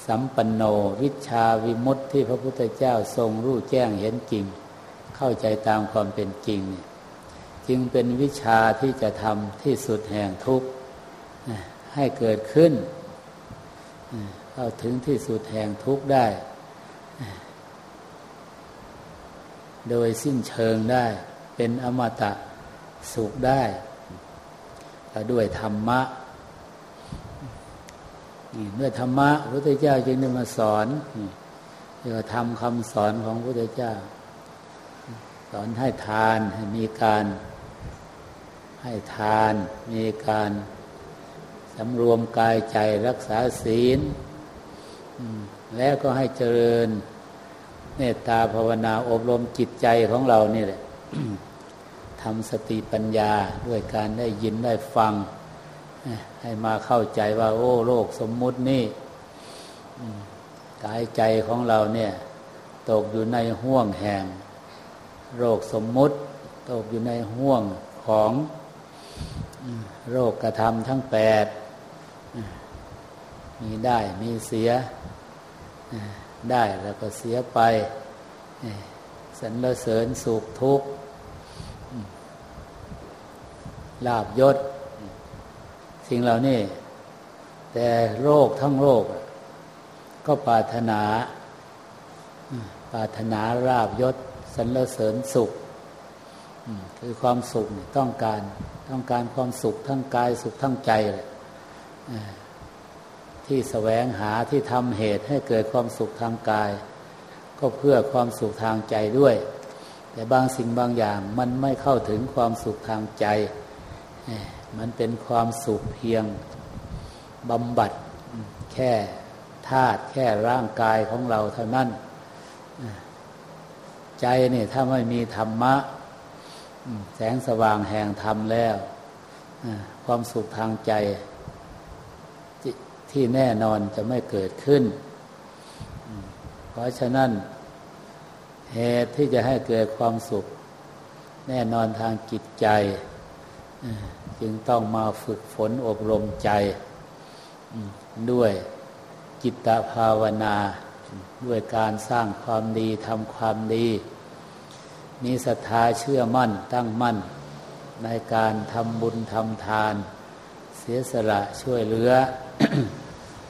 สัมปันโน วิชาวิมุตที่พระพุทธเจ้าทรงรู้แจ้งเห็นจริง เข้าใจตามความเป็นจริง จึงเป็นวิชาที่จะทำที่สุดแห่งทุกข์ให้เกิดขึ้น เข้าถึงที่สุดแห่งทุกข์ได้ โดยสิ้นเชิงได้ เป็นอมตะสุขได้ ด้วยธรรมะ เมื่อธรรมะพระพุทธเจ้าจึงได้มาสอนเรียกว่าทำคำสอนของพระพุทธเจ้า สอนให้ทานให้มีการ ให้ทาน มีการสำรวมกายใจรักษาศีลแล้วก็ให้เจริญเมตตาภาวนาอบรมจิตใจของเรานี่แหละทำสติปัญญาด้วยการได้ยินได้ฟัง ให้มาเข้าใจว่า โอ้โลกสมมุตินี่กายใจของเราเนี่ย ตกอยู่ในห่วงแห่ง โรคสมมุติ ตกอยู่ในห่วงของโรคกระทำทั้งแปด มีได้มีเสีย ได้แล้วก็เสียไปสรรเสริญสุขทุกข์ลาบยศ สิ่งเหล่านี้แต่โรคทั้งโรคก็ปรารถนาปรารถนาราบยศสรรเสริญสุขคือความสุขต้องการต้องการความสุขทั้งกายสุขทั้งใจเลยที่แสวงหาที่ทำเหตุให้เกิดความสุขทางกาย ก็เพื่อความสุขทางใจด้วย แต่บางสิ่งบางอย่างมันไม่เข้าถึงความสุขทางใจ มันเป็นความสุขเพียงบำบัดแค่ธาตุแค่ร่างกายของเราเท่านั้น ใจนี่ถ้าไม่มีธรรมะ แสงสว่างแห่งธรรมแล้ว ความสุขทางใจที่แน่นอนจะไม่เกิดขึ้น เพราะฉะนั้น เหตุที่จะให้เกิดความสุข แน่นอนทางจิตใจ จึงต้องมาฝึกฝนอบรมใจ ด้วยจิตภาวนา ด้วยการสร้างความดีทำความดี มีศรัทธาเชื่อมั่นตั้งมั่น ในการทำบุญทำทาน เสียสละช่วยเหลือ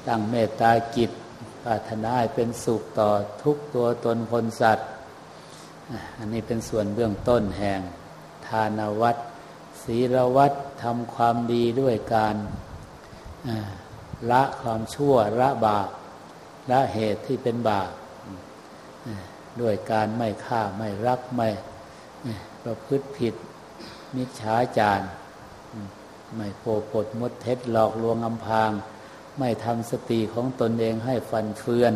ตั้งเมตตาจิตปรารถนาให้เป็นสุขต่อทุกตัวตนคนสัตว์ อันนี้เป็นส่วนเบื้องต้นแห่งทานวัต ศีลวัตทำความดีด้วยการละความชั่วละบาปละเหตุที่เป็นบาปด้วยการไม่ฆ่าไม่รักไม่ประพฤติผิดมิจฉาจารไม่โปปดมดเท็จหลอกลวงอำพาง ไม่ทำสติของตนเองให้ฟันเฟือน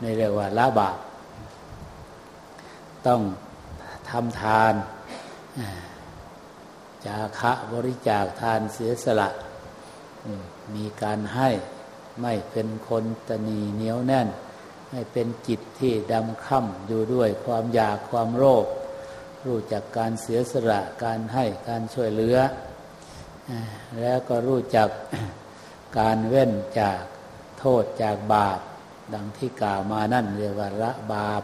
ในเรียกว่าละบาป ต้องทำทาน จาคะบริจาคทานเสียสละ มีการให้ไม่เป็นคนตนีเหนียวแน่นให้เป็นจิตที่ดำค่ำอยู่ด้วยความอยากความโลภรู้จักการเสียสละการให้การช่วยเหลือ แล้วก็รู้จักการเว้นจากโทษจากบาป ดังที่กล่าวมานั่นเรียกว่าละบาป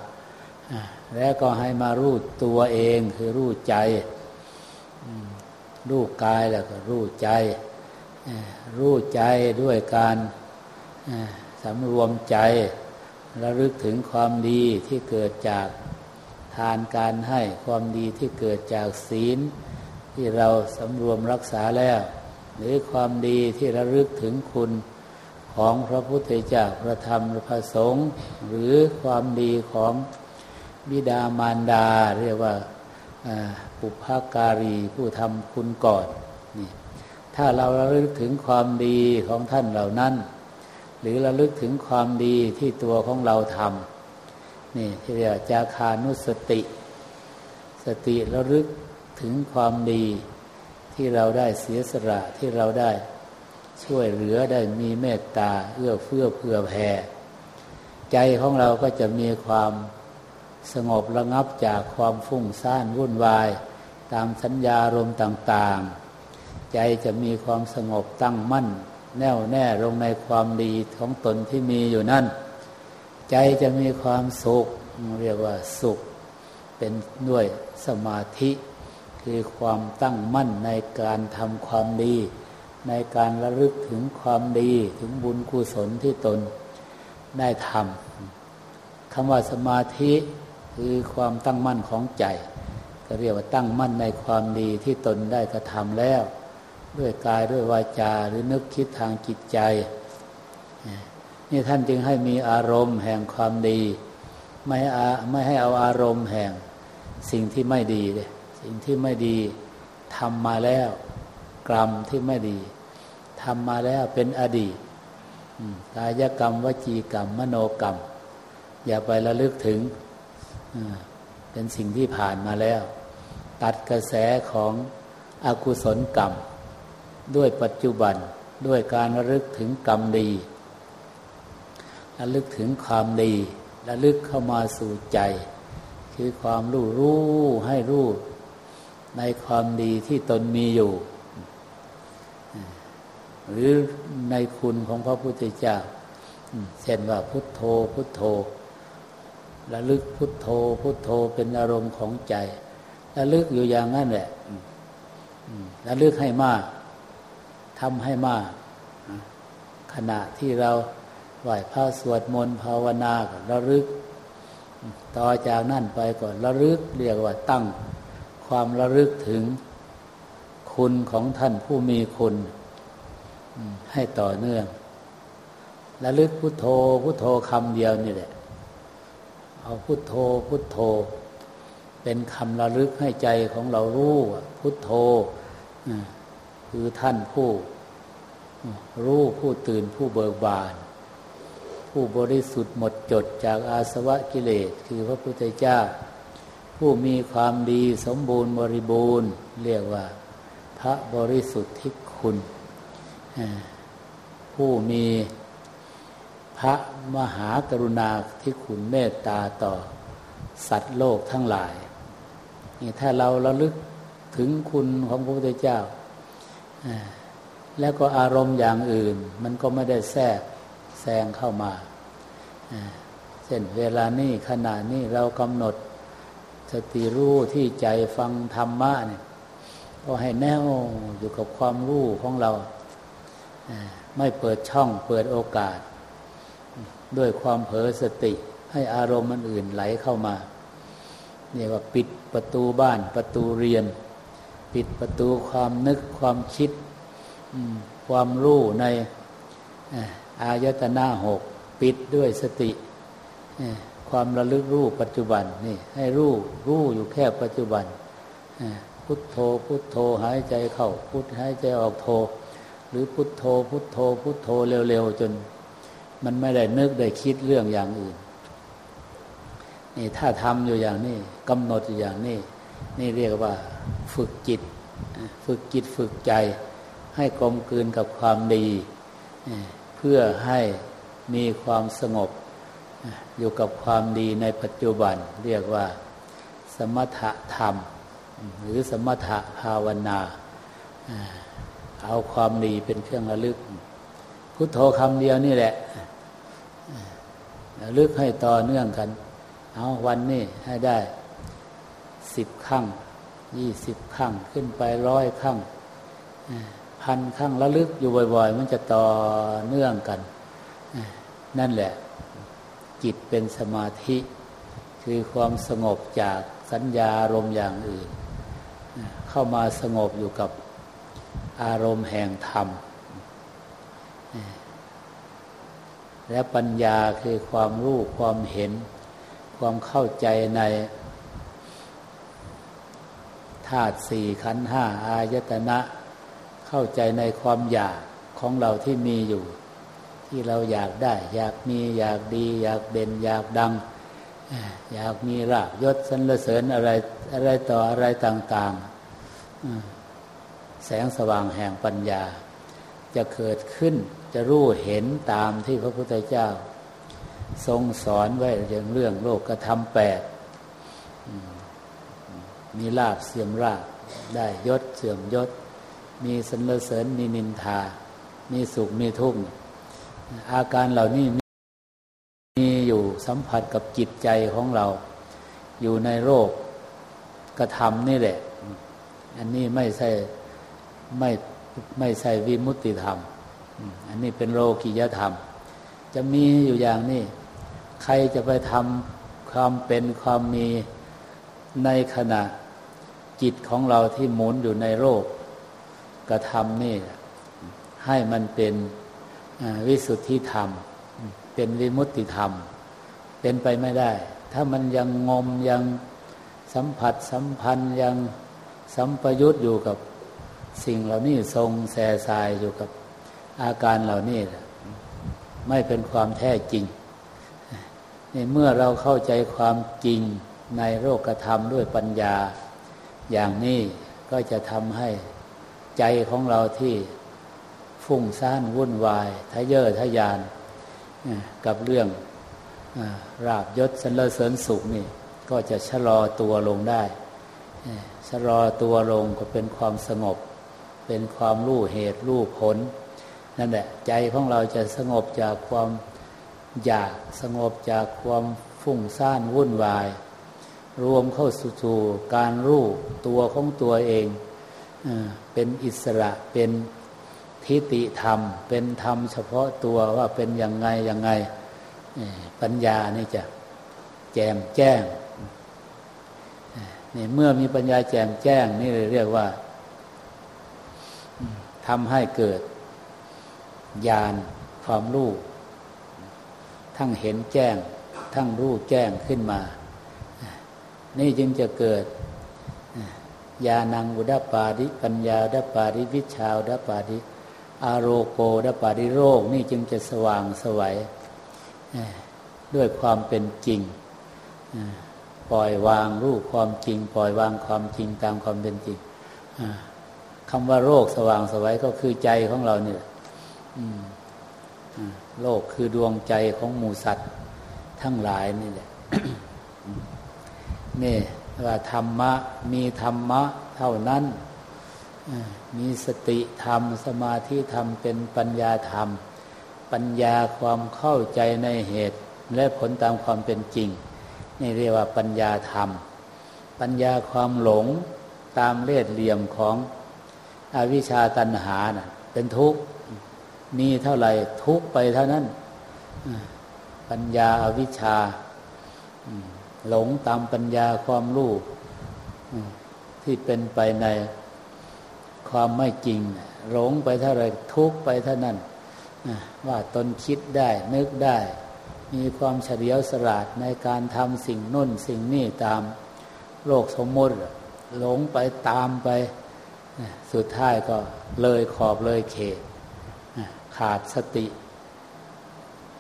แล้วก็ให้มารู้ตัวเองคือรู้ใจ รู้กายแล้วก็รู้ใจ รู้ใจด้วยการสำรวมใจระลึกถึงความดีที่เกิดจากทานการให้ความดีที่เกิดจากศีล ที่เราสำรวมรักษาแล้ว หรือความดีที่ระลึกถึงคุณของพระพุทธเจ้าพระธรรมพระสงฆ์หรือความดีของบิดามารดา เรียกว่า ปุพการีผู้ทำคุณก่อนนี่ถ้าเราระลึกถึงความดีของท่านเหล่านั้น หรือระลึกถึงความดีที่ตัวของเราทำนี่ที่เรียกจาคานุสติ สติระลึกถึงความดีที่เราได้เสียสละที่เราได้ช่วยเหลือได้มีเมตตาเอื้อเฟื้อเผื่อแผ่ใจของเราก็จะมีความสงบระงับจากความฟุ้งซ่านวุ่นวาย ตามสัญญารมต่างๆ ใจจะมีความสงบตั้งมั่น แน่วแน่ลงในความดีของตนที่มีอยู่นั่น ใจจะมีความสุข เรียกว่าสุข เป็นด้วยสมาธิ คือความตั้งมั่นในการทำความดี ในการระลึกถึงความดีถึงบุญกุศลที่ตนได้ทำคำว่าสมาธิคือความตั้งมั่นของใจ ก็เรียกว่าตั้งมั่นในความดีที่ตนได้กระทำแล้ว ด้วยกายด้วยวาจาหรือนึกคิดทางจิตใจ นี่ท่านจึงให้มีอารมณ์แห่งความดี ไม่อาไม่ให้เอาอารมณ์แห่งสิ่งที่ไม่ดีเลยสิ่งที่ไม่ดีทำมาแล้ว กรรมที่ไม่ดีทำมาแล้วเป็นอดีตกายกรรมวจีกรรม มโนกรรม อย่าไประลึกถึง เป็นสิ่งที่ผ่านมาแล้ว ตัดกระแสของอกุศลกรรม ด้วยปัจจุบันด้วยการระลึกถึงกรรมดีระลึกถึงความดีระลึกเข้ามาสู่ใจ คือความรู้รู้ให้รู้ในความดีที่ตนมีอยู่ หรือในคุณของพระพุทธเจ้าเช่นว่าพุทโธพุทโธ ระลึกพุทโธ พุทโธเป็นอารมณ์ของใจระลึกอยู่อย่างนั้นแหละระลึกให้มากทำให้มาก ขณะที่เราไหว้พระสวดมนต์ภาวนาก็ระลึก ต่อจากนั่นไปก่อนระลึกเรียกว่าตั้ง ความระลึกถึงคุณของท่านผู้มีคุณให้ต่อเนื่องระลึกพุทโธพุทโธคำเดียวนี่แหละ เอาพุทโธ พุทโธ เป็นคำระลึกให้ใจของเรารู้พุทโธคือท่านผู้ รู้ผู้ตื่นผู้เบิกบาน ผู้บริสุทธิ์หมดจดจากอาสวะกิเลสคือพระพุทธเจ้า ผู้มีความดีสมบูรณ์บริบูรณ์ เรียกว่า พระบริสุทธิ์ทิคุณผู้มี ระมหากรุณาที่คุณเมตตาต่อสัตว์โลกทั้งหลายนี่ถ้าเราระลึกถึงคุณของพระพุทธเจ้า แล้วก็อารมณ์อย่างอื่น มันก็ไม่ได้แทรกแซงเข้ามาเช่นเวลานี้ขณะนี้เรากำหนดสติรู้ที่ใจฟังธรรมะเนี่ยก็ให้แน่วอยู่กับความรู้ของเรา ไม่เปิดช่องเปิดโอกาส ด้วยความเผลอสติ ให้อารมณ์มันอื่นไหลเข้ามาเนี่ยว่าปิดประตูบ้านประตูเรียน ปิดประตูความนึกความคิด ความรู้ในอายตนะหกปิดด้วยสติ ความระลึกรู้ปัจจุบันนี่ให้รู้รู้อยู่แค่ปัจจุบันพุทโธพุทโธหายใจเข้าพุทหายใจออกโธ หรือพุทโธพุทโธพุทโธเร็วๆจน มันไม่ได้นึกได้คิดเรื่องอย่างอื่น นี่ถ้าทำอยู่อย่างนี้กำหนดอยู่อย่างนี้ นี่เรียกว่าฝึกจิต ฝึกจิตฝึกใจ ให้กลมกลืนกับความดี เพื่อให้มีความสงบ อยู่กับความดีในปัจจุบัน เรียกว่า สมถะธรรม หรือสมถะภาวนาเอาความดีเป็นเครื่องระลึก พุทโธคำเดียวนี่แหละระ ลึกให้ต่อเนื่องกัน เอาวันนี้ให้ได้สิบขั้งยี่สิบขั้งขึ้นไปร้อยขั้งพันขั้งระลึกอยู่บ่อย ๆ มันจะต่อเนื่องกัน นั่นแหละ จิตเป็นสมาธิ คือความสงบจากสัญญาอารมณ์อย่างอื่น เข้ามาสงบอยู่กับอารมณ์แห่งธรรม และปัญญาคือความรู้ความเห็น ความเข้าใจในธาตุสี่ขันห้าอายตนะ เข้าใจในความอยากของเราที่มีอยู่ ที่เราอยากได้ อยากมีอยากดี อยากเด่น อยากดัง อยากมีราบยศสรรเสริญอะไรอะไรต่ออะไรต่างๆแสงสว่างแห่งปัญญาจะเกิดขึ้น จะรู้เห็นตามที่พระพุทธเจ้า ทรงสอนไว้เรื่องเรื่องโลกกระทำแปดมีลาบเสื่อมลาบได้ยศเสื่อมยศ มีสรรเสริญมีนินทา มีสุขมีทุกข์อาการเหล่านี้มีอยู่สัมผัสกับจิตใจของเรา อยู่ในโลกกระทำนี่แหละ อันนี้ไม่ใช่ไม่ไม่ใช่วิมุตติธรรม อันนี้เป็นโลกิยธรรม จะมีอยู่อย่างนี้ใครจะไปทำความเป็นความมีในขณะจิตของเราที่หมุนอยู่ในโลกกระทำนี่ให้มันเป็นวิสุทธิธรรม เป็นวิมุตติธรรม เป็นไปไม่ได้ ถ้ามันยังงมยังสัมผัสสัมพันธ์ยังสัมปยุตอยู่กับสิ่งเหล่านี้ทรงแส่สายอยู่กับ อาการเหล่านี้ไม่เป็นความแท้จริงในเมื่อเราเข้าใจความจริงในโลกธรรมด้วยปัญญา อย่างนี้ก็จะทำให้ใจของเราที่ฟุ้งซ่านวุ่นวายทะเยอทะยานกับเรื่องราบยศสรรเสริญสุขนี่ ก็จะชะลอตัวลงได้ชะลอตัวลงก็เป็นความสงบ เป็นความรู้เหตุรู้ผล นั่นแหละใจของเราจะสงบจากความอยากสงบจากความฟุ้งซ่านวุ่นวาย รวมเข้าสู่การรู้ตัวของตัวเองเป็นอิสระเป็นทิฏฐิธรรม เป็นธรรมเฉพาะตัวว่าเป็นอยังไงอยังไงปัญญานี่จะแจมแจ้งนี่เมื่อมีปัญญาแจมแจ้งนี่เรียกว่าทำให้เกิด ญาณความรู้ทั้งเห็นแจ้ง ทั้งรู้แจ้งขึ้นมา นี่จึงจะเกิดญาณังอุดปาริปัญญาดปาริวิชาอุดปาริอารโกดปาริโรคนี่จึงจะสว่างสวัยด้วยความเป็นจริงปล่อยวางรูปความจริง ปล่อยวางความจริงตามความเป็นจริงคำว่าโรคสว่างสวัยก็คือใจของเราเนี่ย โลกคือดวงใจของหมูสัตว์ ทั้งหลายนี่แหละนี่ว่าธรรมะ มีธรรมะ เท่านั้นมีสติธรรม สมาธิธรรมเป็นปัญญาธรรม ปัญญาความเข้าใจในเหตุ และผลตามความเป็นจริง นี่เรียกว่าปัญญาธรรม ปัญญาความหลงตามเลดเหลี่ยมของอวิชชาตันหานะเป็นทุกข์ มีเท่าไหร่ ทุกไปเท่านั้นปัญญาอาวิชชาหลงตามปัญญาความรู้ที่เป็นไปในความไม่จริง หลงไปเท่าไรทุกไปเท่านั้นว่าตนคิดได้ นึกได้ มีความเฉลียวสลาดในการทำสิ่งนุ่นสิ่งนี้ตามโลกสมมติหลงไปตามไป สุดท้ายก็เลยขอบเลยเขต ขาดสติ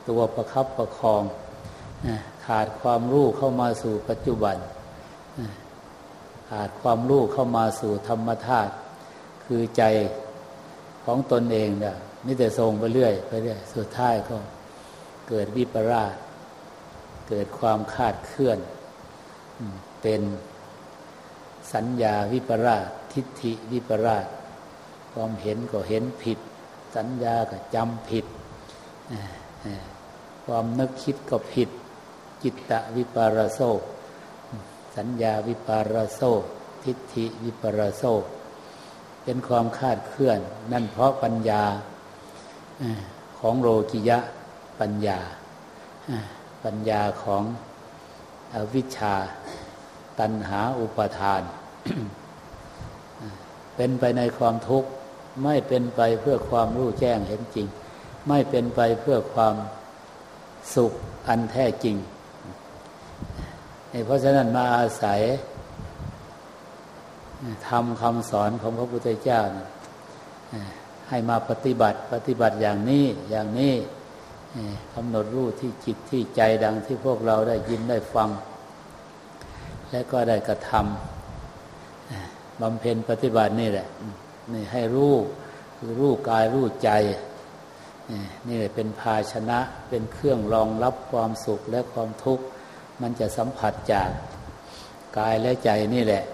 ตัวประคับประคอง ขาดความรู้เข้ามาสู่ปัจจุบัน ขาดความรู้เข้ามาสู่ธรรมธาตุคือใจของตนเองเนี่ยนี่แต่ทรงไปเรื่อยไปเรื่อยสุดท้ายก็เกิดวิปราชเกิดความคาดเคลื่อน เป็นสัญญาวิปราชทิฏฐิวิปราชความเห็นก็เห็นผิด สัญญาก็จำผิด ความนึกคิดก็ผิด จิตตวิปารโซสัญญาวิปารโซทิฏฐิวิปารโซเป็นความคาดเคลื่อน นั่นเพราะปัญญาของโลกิยะปัญญา ปัญญาของอวิชชา ตัณหาอุปทาน เป็นไปในความทุกข์ ไม่เป็นไปเพื่อความรู้แจ้งเห็นจริง ไม่เป็นไปเพื่อความสุขอันแท้จริงเพราะฉะนั้นมาอาศัยทำคำสอนของพระพุทธเจ้า ให้มาปฏิบัติปฏิบัติอย่างนี้อย่างนี้กำหนดรู้ที่จิตที่ใจดังที่พวกเราได้ยินได้ฟัง และก็ได้กระทำบำเพ็ญปฏิบัตินี่แหละ นี่ให้รู้คือรู้กายรู้ใจ นี่เป็นภาชนะเป็นเครื่องรองรับความสุขและความทุกข์ มันจะสัมผัสจากกายและใจนี่แหละ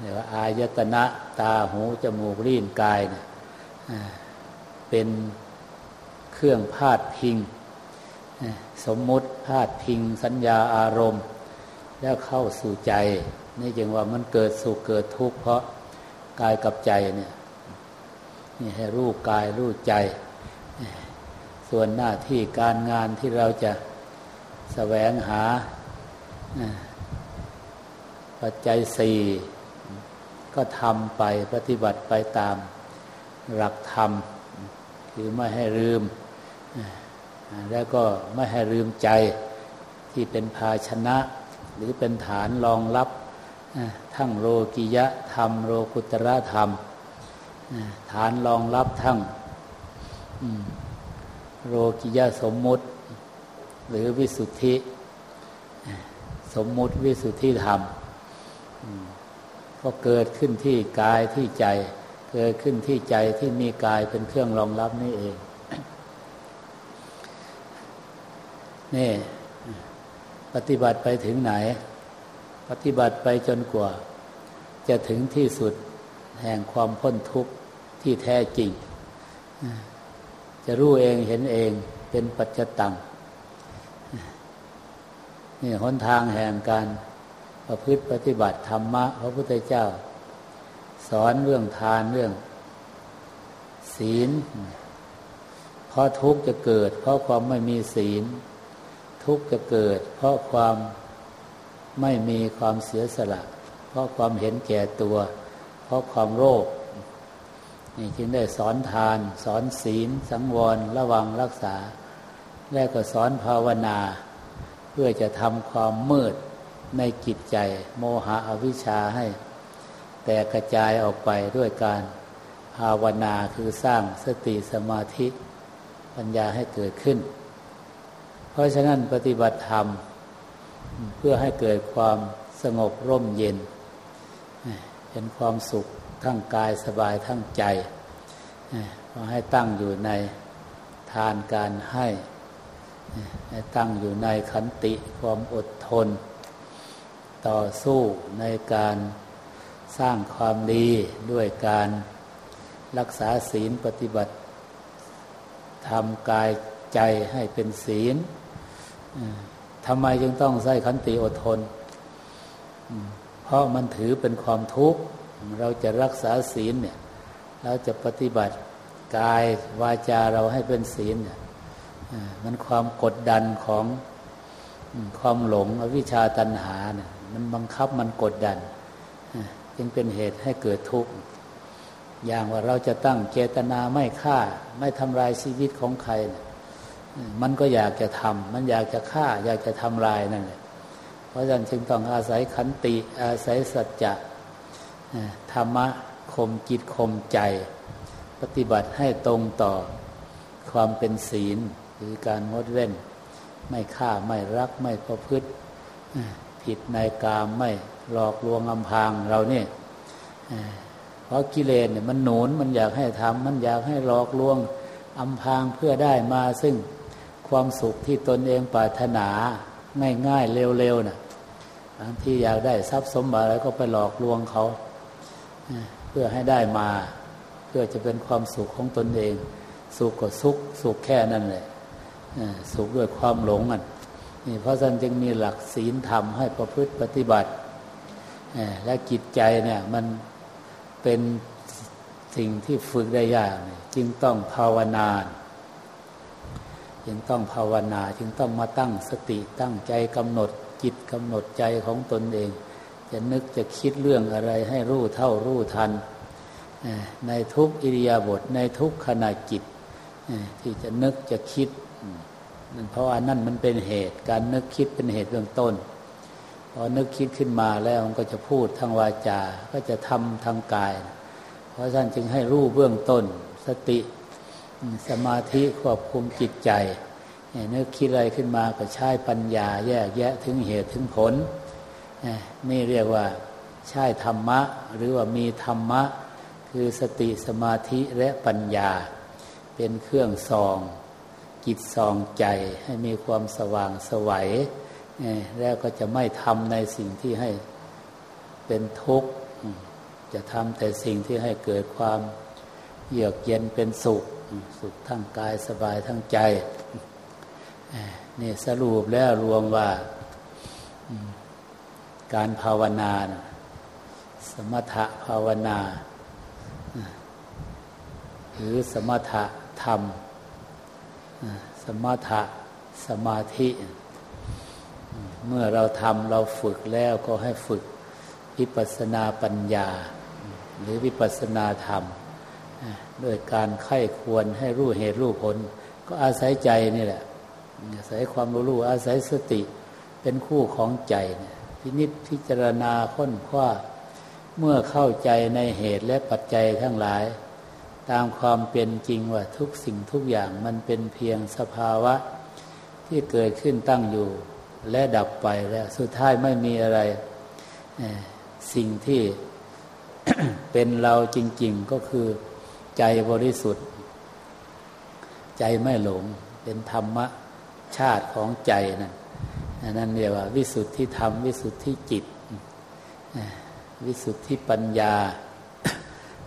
เรียกว่าอายตนะตาหูจมูกลิ้นกายเนี่ยเป็นเครื่องพาดพิง สมมุติพาดพิงสัญญาอารมณ์ แล้วเข้าสู่ใจ นี่จึงว่ามันเกิดสุขเกิดทุกข์เพราะ กายกับใจเนี่ยนี่ให้รู้กายรู้ใจ ส่วนหน้าที่การงานที่เราจะแสวงหา ปัจจัยสี่ก็ทำไปปฏิบัติไปตามหลักธรรม คือไม่ให้ลืม แล้วก็ไม่ให้ลืมใจที่เป็นภาชนะ หรือเป็นฐานรองรับ ทั้งโลกิยะธรรม โลกุตระธรรม ฐานรองรับทั้งโลกิยะสมมุติ หรือวิสุทธิ สมมุติวิสุทธิธรรมก็เกิดขึ้นที่กายที่ใจ เกิดขึ้นที่ใจที่มีกายเป็นเครื่องรองรับนี่เอง นี่ ปฏิบัติไปถึงไหน ปฏิบัติไปจนกว่า จะถึงที่สุดแห่งความพ้นทุกข์ที่แท้จริง จะรู้เองเห็นเองเป็นปัจจตังนี่หนทางแห่งการประพฤติปฏิบัติธรรมะ พระพุทธเจ้า สอนเรื่องทานเรื่อง ศีลเพราะทุกข์จะเกิด เพราะความไม่มีศีล ทุกข์จะเกิด เพราะความ ไม่มีความเสียสละ เพราะความเห็นแก่ตัว เพราะความโลภนี่จึงได้สอนทาน สอนศีล สังวร ระวังรักษา และก็สอนภาวนา เพื่อจะทำความมืดในจิตใจ โมหะอวิชชาให้ แต่กระจายออกไปด้วยการภาวนาคือสร้างสติสมาธิ ปัญญาให้เกิดขึ้น เพราะฉะนั้นปฏิบัติธรรม เพื่อให้เกิดความสงบร่มเย็น เป็นความสุขทั้งกายสบายทั้งใจขอให้ตั้งอยู่ในทานการให้ให้ตั้งอยู่ในขันติความอดทน ต่อสู้ในการสร้างความดีด้วยการรักษาศีลปฏิบัติทำกายใจให้เป็นศีล ทำไมจึงต้องใส่ขันติอดทน เพราะมันถือเป็นความทุกข์ เราจะรักษาศีลเนี่ย เราจะปฏิบัติกายวาจาเราให้เป็นศีลเนี่ยมันความกดดันของความหลงอวิชชาตันหาเนี่ยมันบังคับมันกดดัน จึงเป็นเหตุให้เกิดทุกข์ อย่างว่าเราจะตั้งเจตนาไม่ฆ่า ไม่ทำลายชีวิตของใครเนี่ย มันก็อยากจะทำมันอยากจะฆ่า อยากจะทำลายนั่นแหละเพราะฉะนั้นจึงต้องอาศัยขันติอาศัยสัจจะธรรมะคมจิตคมใจ ปฏิบัติให้ตรงต่อความเป็นศีลหรือการงดเว้น ไม่ฆ่าไม่รักไม่ประพฤติผิดในกามไม่หลอกลวงอำพางเราเนี่ยเพราะกิเลสเนี่ยมันหนุนมันอยากให้ทำมันอยากให้หลอกลวงอำพางเพื่อได้มาซึ่ง ความสุขที่ตนเองปรารถนาง่ายๆเร็วๆนะ่ะบางที่อยากได้ทรัพย์สมบัติแล้วก็ไปหลอกลวงเขาเพื่อให้ได้มา เพื่อจะเป็นความสุขของตนเอง สุขก็สุขสุขแค่นั้นแหละสุขด้วยความหลงอะนี่เพราะฉะนั้นจึงมีหลักศีลธรรมให้ประพฤติปฏิบัติและจิตใจเนี่ยมันเป็นสิ่งที่ฝึกได้ยาก จึงต้องภาวนา จึงต้องภาวนาจึงต้องมาตั้งสติตั้งใจกำหนดจิตกำหนดใจของตนเอง จะนึกจะคิดเรื่องอะไรให้รู้เท่ารู้ทัน ในทุกอิริยาบถในทุกขณะจิตที่จะนึกจะคิดนั่นเพราะว่านั่นมันเป็นเหตุการนึกคิดเป็นเหตุเบื้องต้น พอนึกคิดขึ้นมาแล้วมันก็จะพูดทางวาจา ก็จะทำทางกาย เพราะฉะนั้นจึงให้รู้เบื้องต้น สติ สมาธิควบคุมจิตใจนึกคิดอะไรขึ้นมาก็ใช้ปัญญา แยกแยะถึงเหตุถึงผลนี่เรียกว่าใช่ธรรมะ หรือว่ามีธรรมะ คือสติสมาธิและปัญญา เป็นเครื่องส่องจิตส่องใจให้มีความสว่างสวัยแล้วก็จะไม่ทำในสิ่งที่ให้เป็นทุกข์จะทำแต่สิ่งที่ให้เกิดความเยือกเย็นเป็นสุข สุขทั้งกายสบายทั้งใจนี่สรุปแล้วรวมว่าการภาวนา สมถะภาวนา หรือสมถะธรรม สมถะสมาธิ เมื่อเราทำเราฝึกแล้วก็ให้ฝึกวิปัสนาปัญญา หรือวิปัสนาธรรม ด้วยการไข้ควรให้รู้เหตุรู้ผล ก็อาศัยใจนี่แหละ อาศัยความรู้อาศัยสติเป็นคู่ของใจพินิษพิจารณาค้นคว้าเมื่อเข้าใจในเหตุและปัจจัยทั้งหลาย ตามความเป็นจริงว่าทุกสิ่งทุกอย่างมันเป็นเพียงสภาวะ ที่เกิดขึ้นตั้งอยู่ และดับไปแล้วสุดท้ายไม่มีอะไร สิ่งที่เป็นเราจริง ๆก็คือ ใจบริสุทธิ์ ใจไม่หลง เป็นธรรมชาติของใจนั่นนั่นเรียกว่า วิสุทธิธรรม วิสุทธิจิต วิสุทธิปัญญา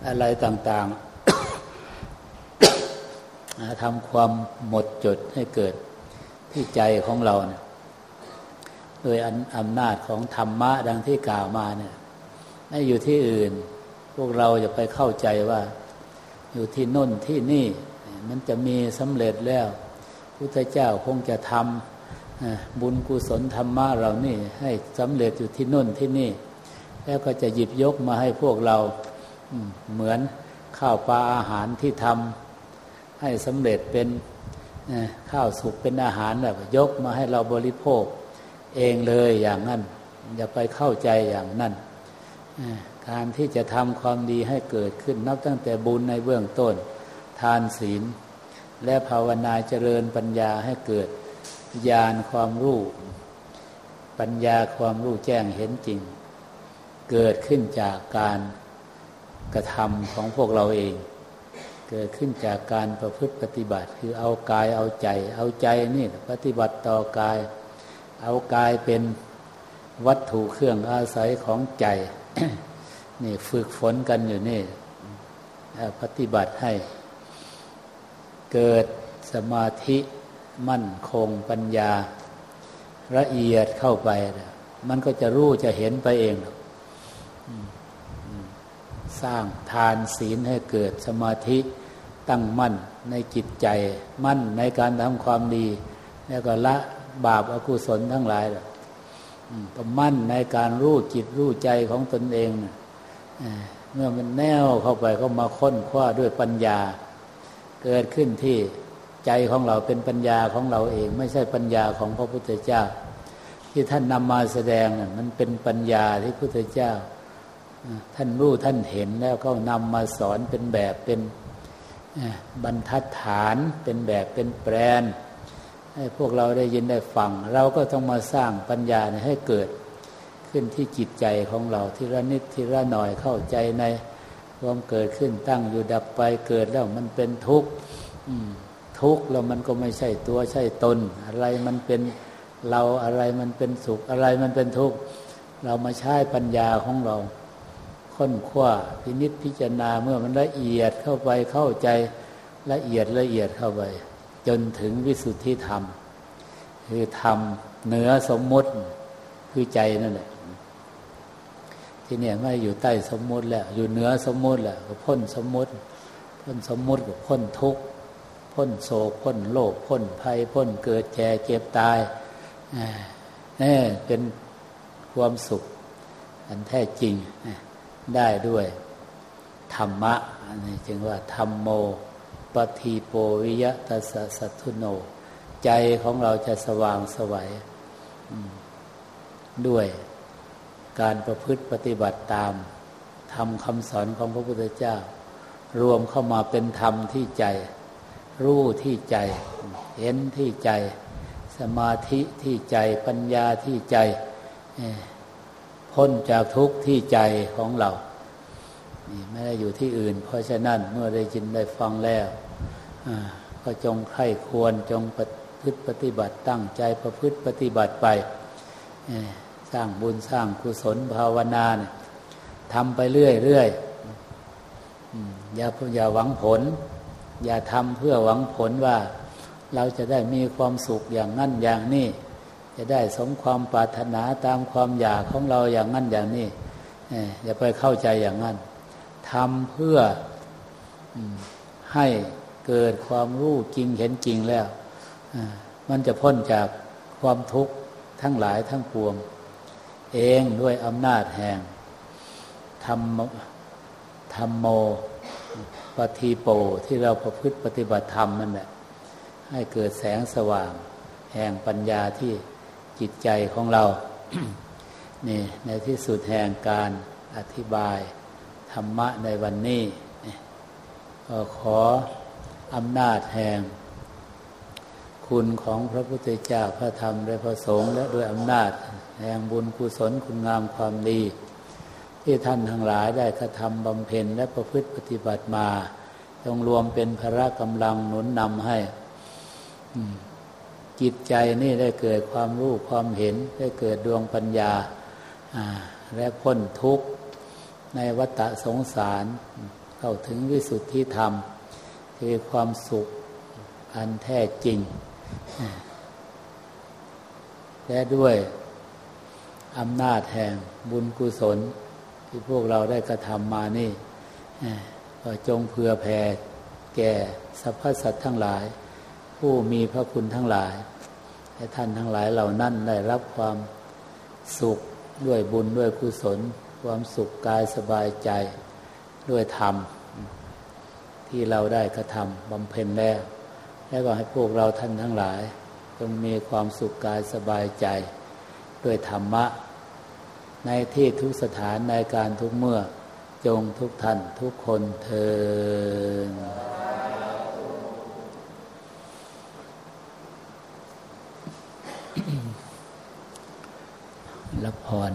อะไรต่าง ๆทำความหมดจดให้เกิดที่ใจของเราเนี่ยโดยอำนาจของธรรมะดังที่กล่าวมาเนี่ยไม่อยู่ที่อื่น พวกเราจะไปเข้าใจว่า อยู่ที่น่นที่นี่ มันจะมีสำเร็จแล้วพุทธเจ้าคงจะทำบุญกุศลธรรมะเรานี่ให้สำเร็จอยู่ที่น่นที่นี่ แล้วก็จะหยิบยกมาให้พวกเราเหมือนข้าวปลาอาหารที่ทำให้สำเร็จเป็นข้าวสุกเป็นอาหารแบบยกมาให้เราบริโภค เองเลยอย่างนั้น อย่าไปเข้าใจอย่างนั้น การที่จะทำความดีให้เกิดขึ้นนับตั้งแต่บุญในเบื้องต้น ทานศีล และภาวนาเจริญปัญญาให้เกิดญาณความรู้ ปัญญาความรู้แจ้งเห็นจริง เกิดขึ้นจากการกระทำของพวกเราเอง เกิดขึ้นจากการประพฤติปฏิบัติ คือเอากายเอาใจ เอาใจนี่ปฏิบัติต่อกาย เอากายเป็นวัตถุเครื่องอาศัยของใจ นี่ฝึกฝนกันอยู่นี่ปฏิบัติให้เกิดสมาธิมั่นคงปัญญา ละเอียดเข้าไป มันก็จะรู้จะเห็นไปเอง สร้างทานศีลให้เกิดสมาธิตั้งมั่นในจิตใจ มั่นในการทำความดี แล้วก็ละบาปอากุศลทั้งหลาย ก็มั่นในการรู้จิตรู้ใจของตนเองเมื่อมันแน่วเข้าไปก็มาค้นคว้าด้วยปัญญา เกิดขึ้นที่ใจของเราเป็นปัญญาของเราเอง ไม่ใช่ปัญญาของพระพุทธเจ้า ที่ท่านนำมาแสดงมันเป็นปัญญาที่พุทธเจ้า ท่านรู้ท่านเห็นแล้วก็นำมาสอนเป็นแบบเป็นบรรทัดฐานเป็นแบบเป็นแปรน ให้พวกเราได้ยินได้ฟัง เราก็ต้องมาสร้างปัญญาให้เกิดขึ้นที่จิตใจของเราทีละนิดทีละหน่อยเข้าใจในความเกิดขึ้นตั้งอยู่ดับไปเกิดแล้วมันเป็นทุกข์ทุกข์แล้วมันก็ไม่ใช่ตัวใช่ตน อะไรมันเป็นเราอะไรมันเป็นสุข อะไรมันเป็นทุกข์เรามาใช้ปัญญาของเรา ค้นคว้าพินิจพิจารณาเมื่อมันละเอียดเข้าไปเข้าใจละเอียดละเอียดเข้าไป จนถึงวิสุทธิธรรม คือธรรมเหนือสมมุติคือใจนั่นแหละที่เนี่ยไม่อยู่ใต้สมมุติแล้ว อยู่เหนือสมมุติแหละก็พ้นสมมุติ พ้นสมมุติก็พ้นทุกข์พ้นโศกพ้นโลภพ้นภัยพ้นเกิดแก่เก็บตายนี่เป็นความสุข อันแท้จริงได้ด้วย ธรรมะอันนี้จึงว่าธรรมโม ปฏิโปวิยะตัสสัทุโน ใจของเราจะสว่างสวัยด้วยการประพฤติปฏิบัติตามทำคำสอนของพระพุทธเจ้า รวมเข้ามาเป็นธรรมที่ใจ รู้ที่ใจ เห็นที่ใจ สมาธิที่ใจปัญญาที่ใจพ้นจากทุกข์ที่ใจของเรา ไม่ได้อยู่ที่อื่น เพราะฉะนั้นเมื่อได้ยินได้ฟังแล้วก็จงใคร่ควรจงประพฤติปฏิบัติตั้งใจประพฤติปฏิบัติไปสร้างบุญสร้างกุศลภาวนาเนี่ยทำไปเรื่อยเรื่อยอย่าอย่าหวังผล อย่าทำเพื่อหวังผลว่า เราจะได้มีความสุขอย่างนั้นอย่างนี้จะได้สมความปรารถนาตามความอยากของเราอย่างนั้นอย่างนี้อย่าไปเข้าใจอย่างนั้น ทำเพื่อให้เกิดความรู้จริงเห็นจริงแล้ว มันจะพ้นจากความทุกข์ทั้งหลายทั้งปวง เองด้วยอำนาจแห่งธรรมธรรมโมปฏิโปที่เราประพฤติปฏิบัติธรรมนั่นแหละให้เกิดแสงสว่าง แห่งปัญญาที่จิตใจของเรา นี่ในที่สุดแห่งการอธิบาย รรมะในวันนี้ก็ขออำนาจแห่ง คุณของพระพุทธเจ้าพระธรรมและพระสงฆ์และด้วยอำนาจ แห่งบุญกุศลคุณงามความดี ที่ท่านทั้งหลายได้กระทำบำเพ็ญและประพฤติปฏิบัติมาจงรวมเป็นพระกำลังหนุนนำให้จิตใจนี่ได้เกิดความรู้ความเห็นได้เกิดดวงปัญญาและพ้นทุกข์ ในวัฏสงสาร เข้าถึงวิสุทธิธรรม คือความสุขอันแท้จริง และด้วยอำนาจแห่งบุญกุศล ที่พวกเราได้กระทำมานี่ก็จงเผื่อแผ่แก่สรรพสัตว์ทั้งหลาย ผู้มีพระคุณทั้งหลาย ให้ท่านทั้งหลายเหล่านั้นได้รับความสุขด้วยบุญด้วยกุศล ความสุขกายสบายใจด้วยธรรม ที่เราได้กระทำบำเพ็ญแล้ว และก็ให้พวกเราท่านทั้งหลาย จงมีความสุขกายสบายใจ ด้วยธรรมะ ในที่ทุกสถานในการทุกเมื่อจงทุกท่านทุกคนเทอญ รับพร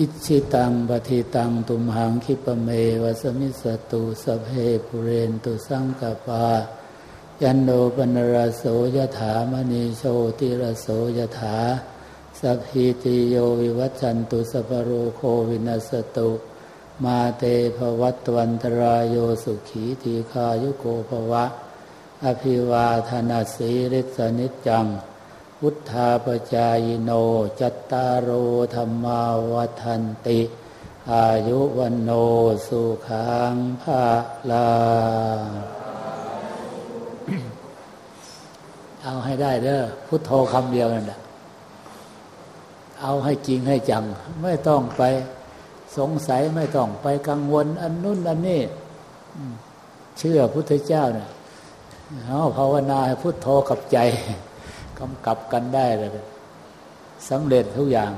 อิจฉิตังปัตถิตังตุมหัง ขิปปะเมวะ สะมิชฌะตุ สัพเพปูเรนตุสังกัปปายันโนปนรโสยถามณีโชติรโสยถาสัพพิติโยวิวัจันตุสปโรโควินัสตุ มาเตภวัตวันตรายโยสุขีทีคายุโกภวะ อภิวาธนาสีริสนิจัง พุทธาปจายโน จัตตารโอธรรมาวัันติ อายุวันโนสุขังภาลา เอาให้ได้เด้อพุทโธคำเดียวนั่นแหละเอาให้จริงให้จัง ไม่ต้องไปสงสัยไม่ต้องไปกังวล อันนู้นอันนี้เชื่อพุทธเจ้าเนี่ยเอาภาวนาให้พุทโธกับใจ กำกับกันได้เลยสำเร็จทุกอย่าง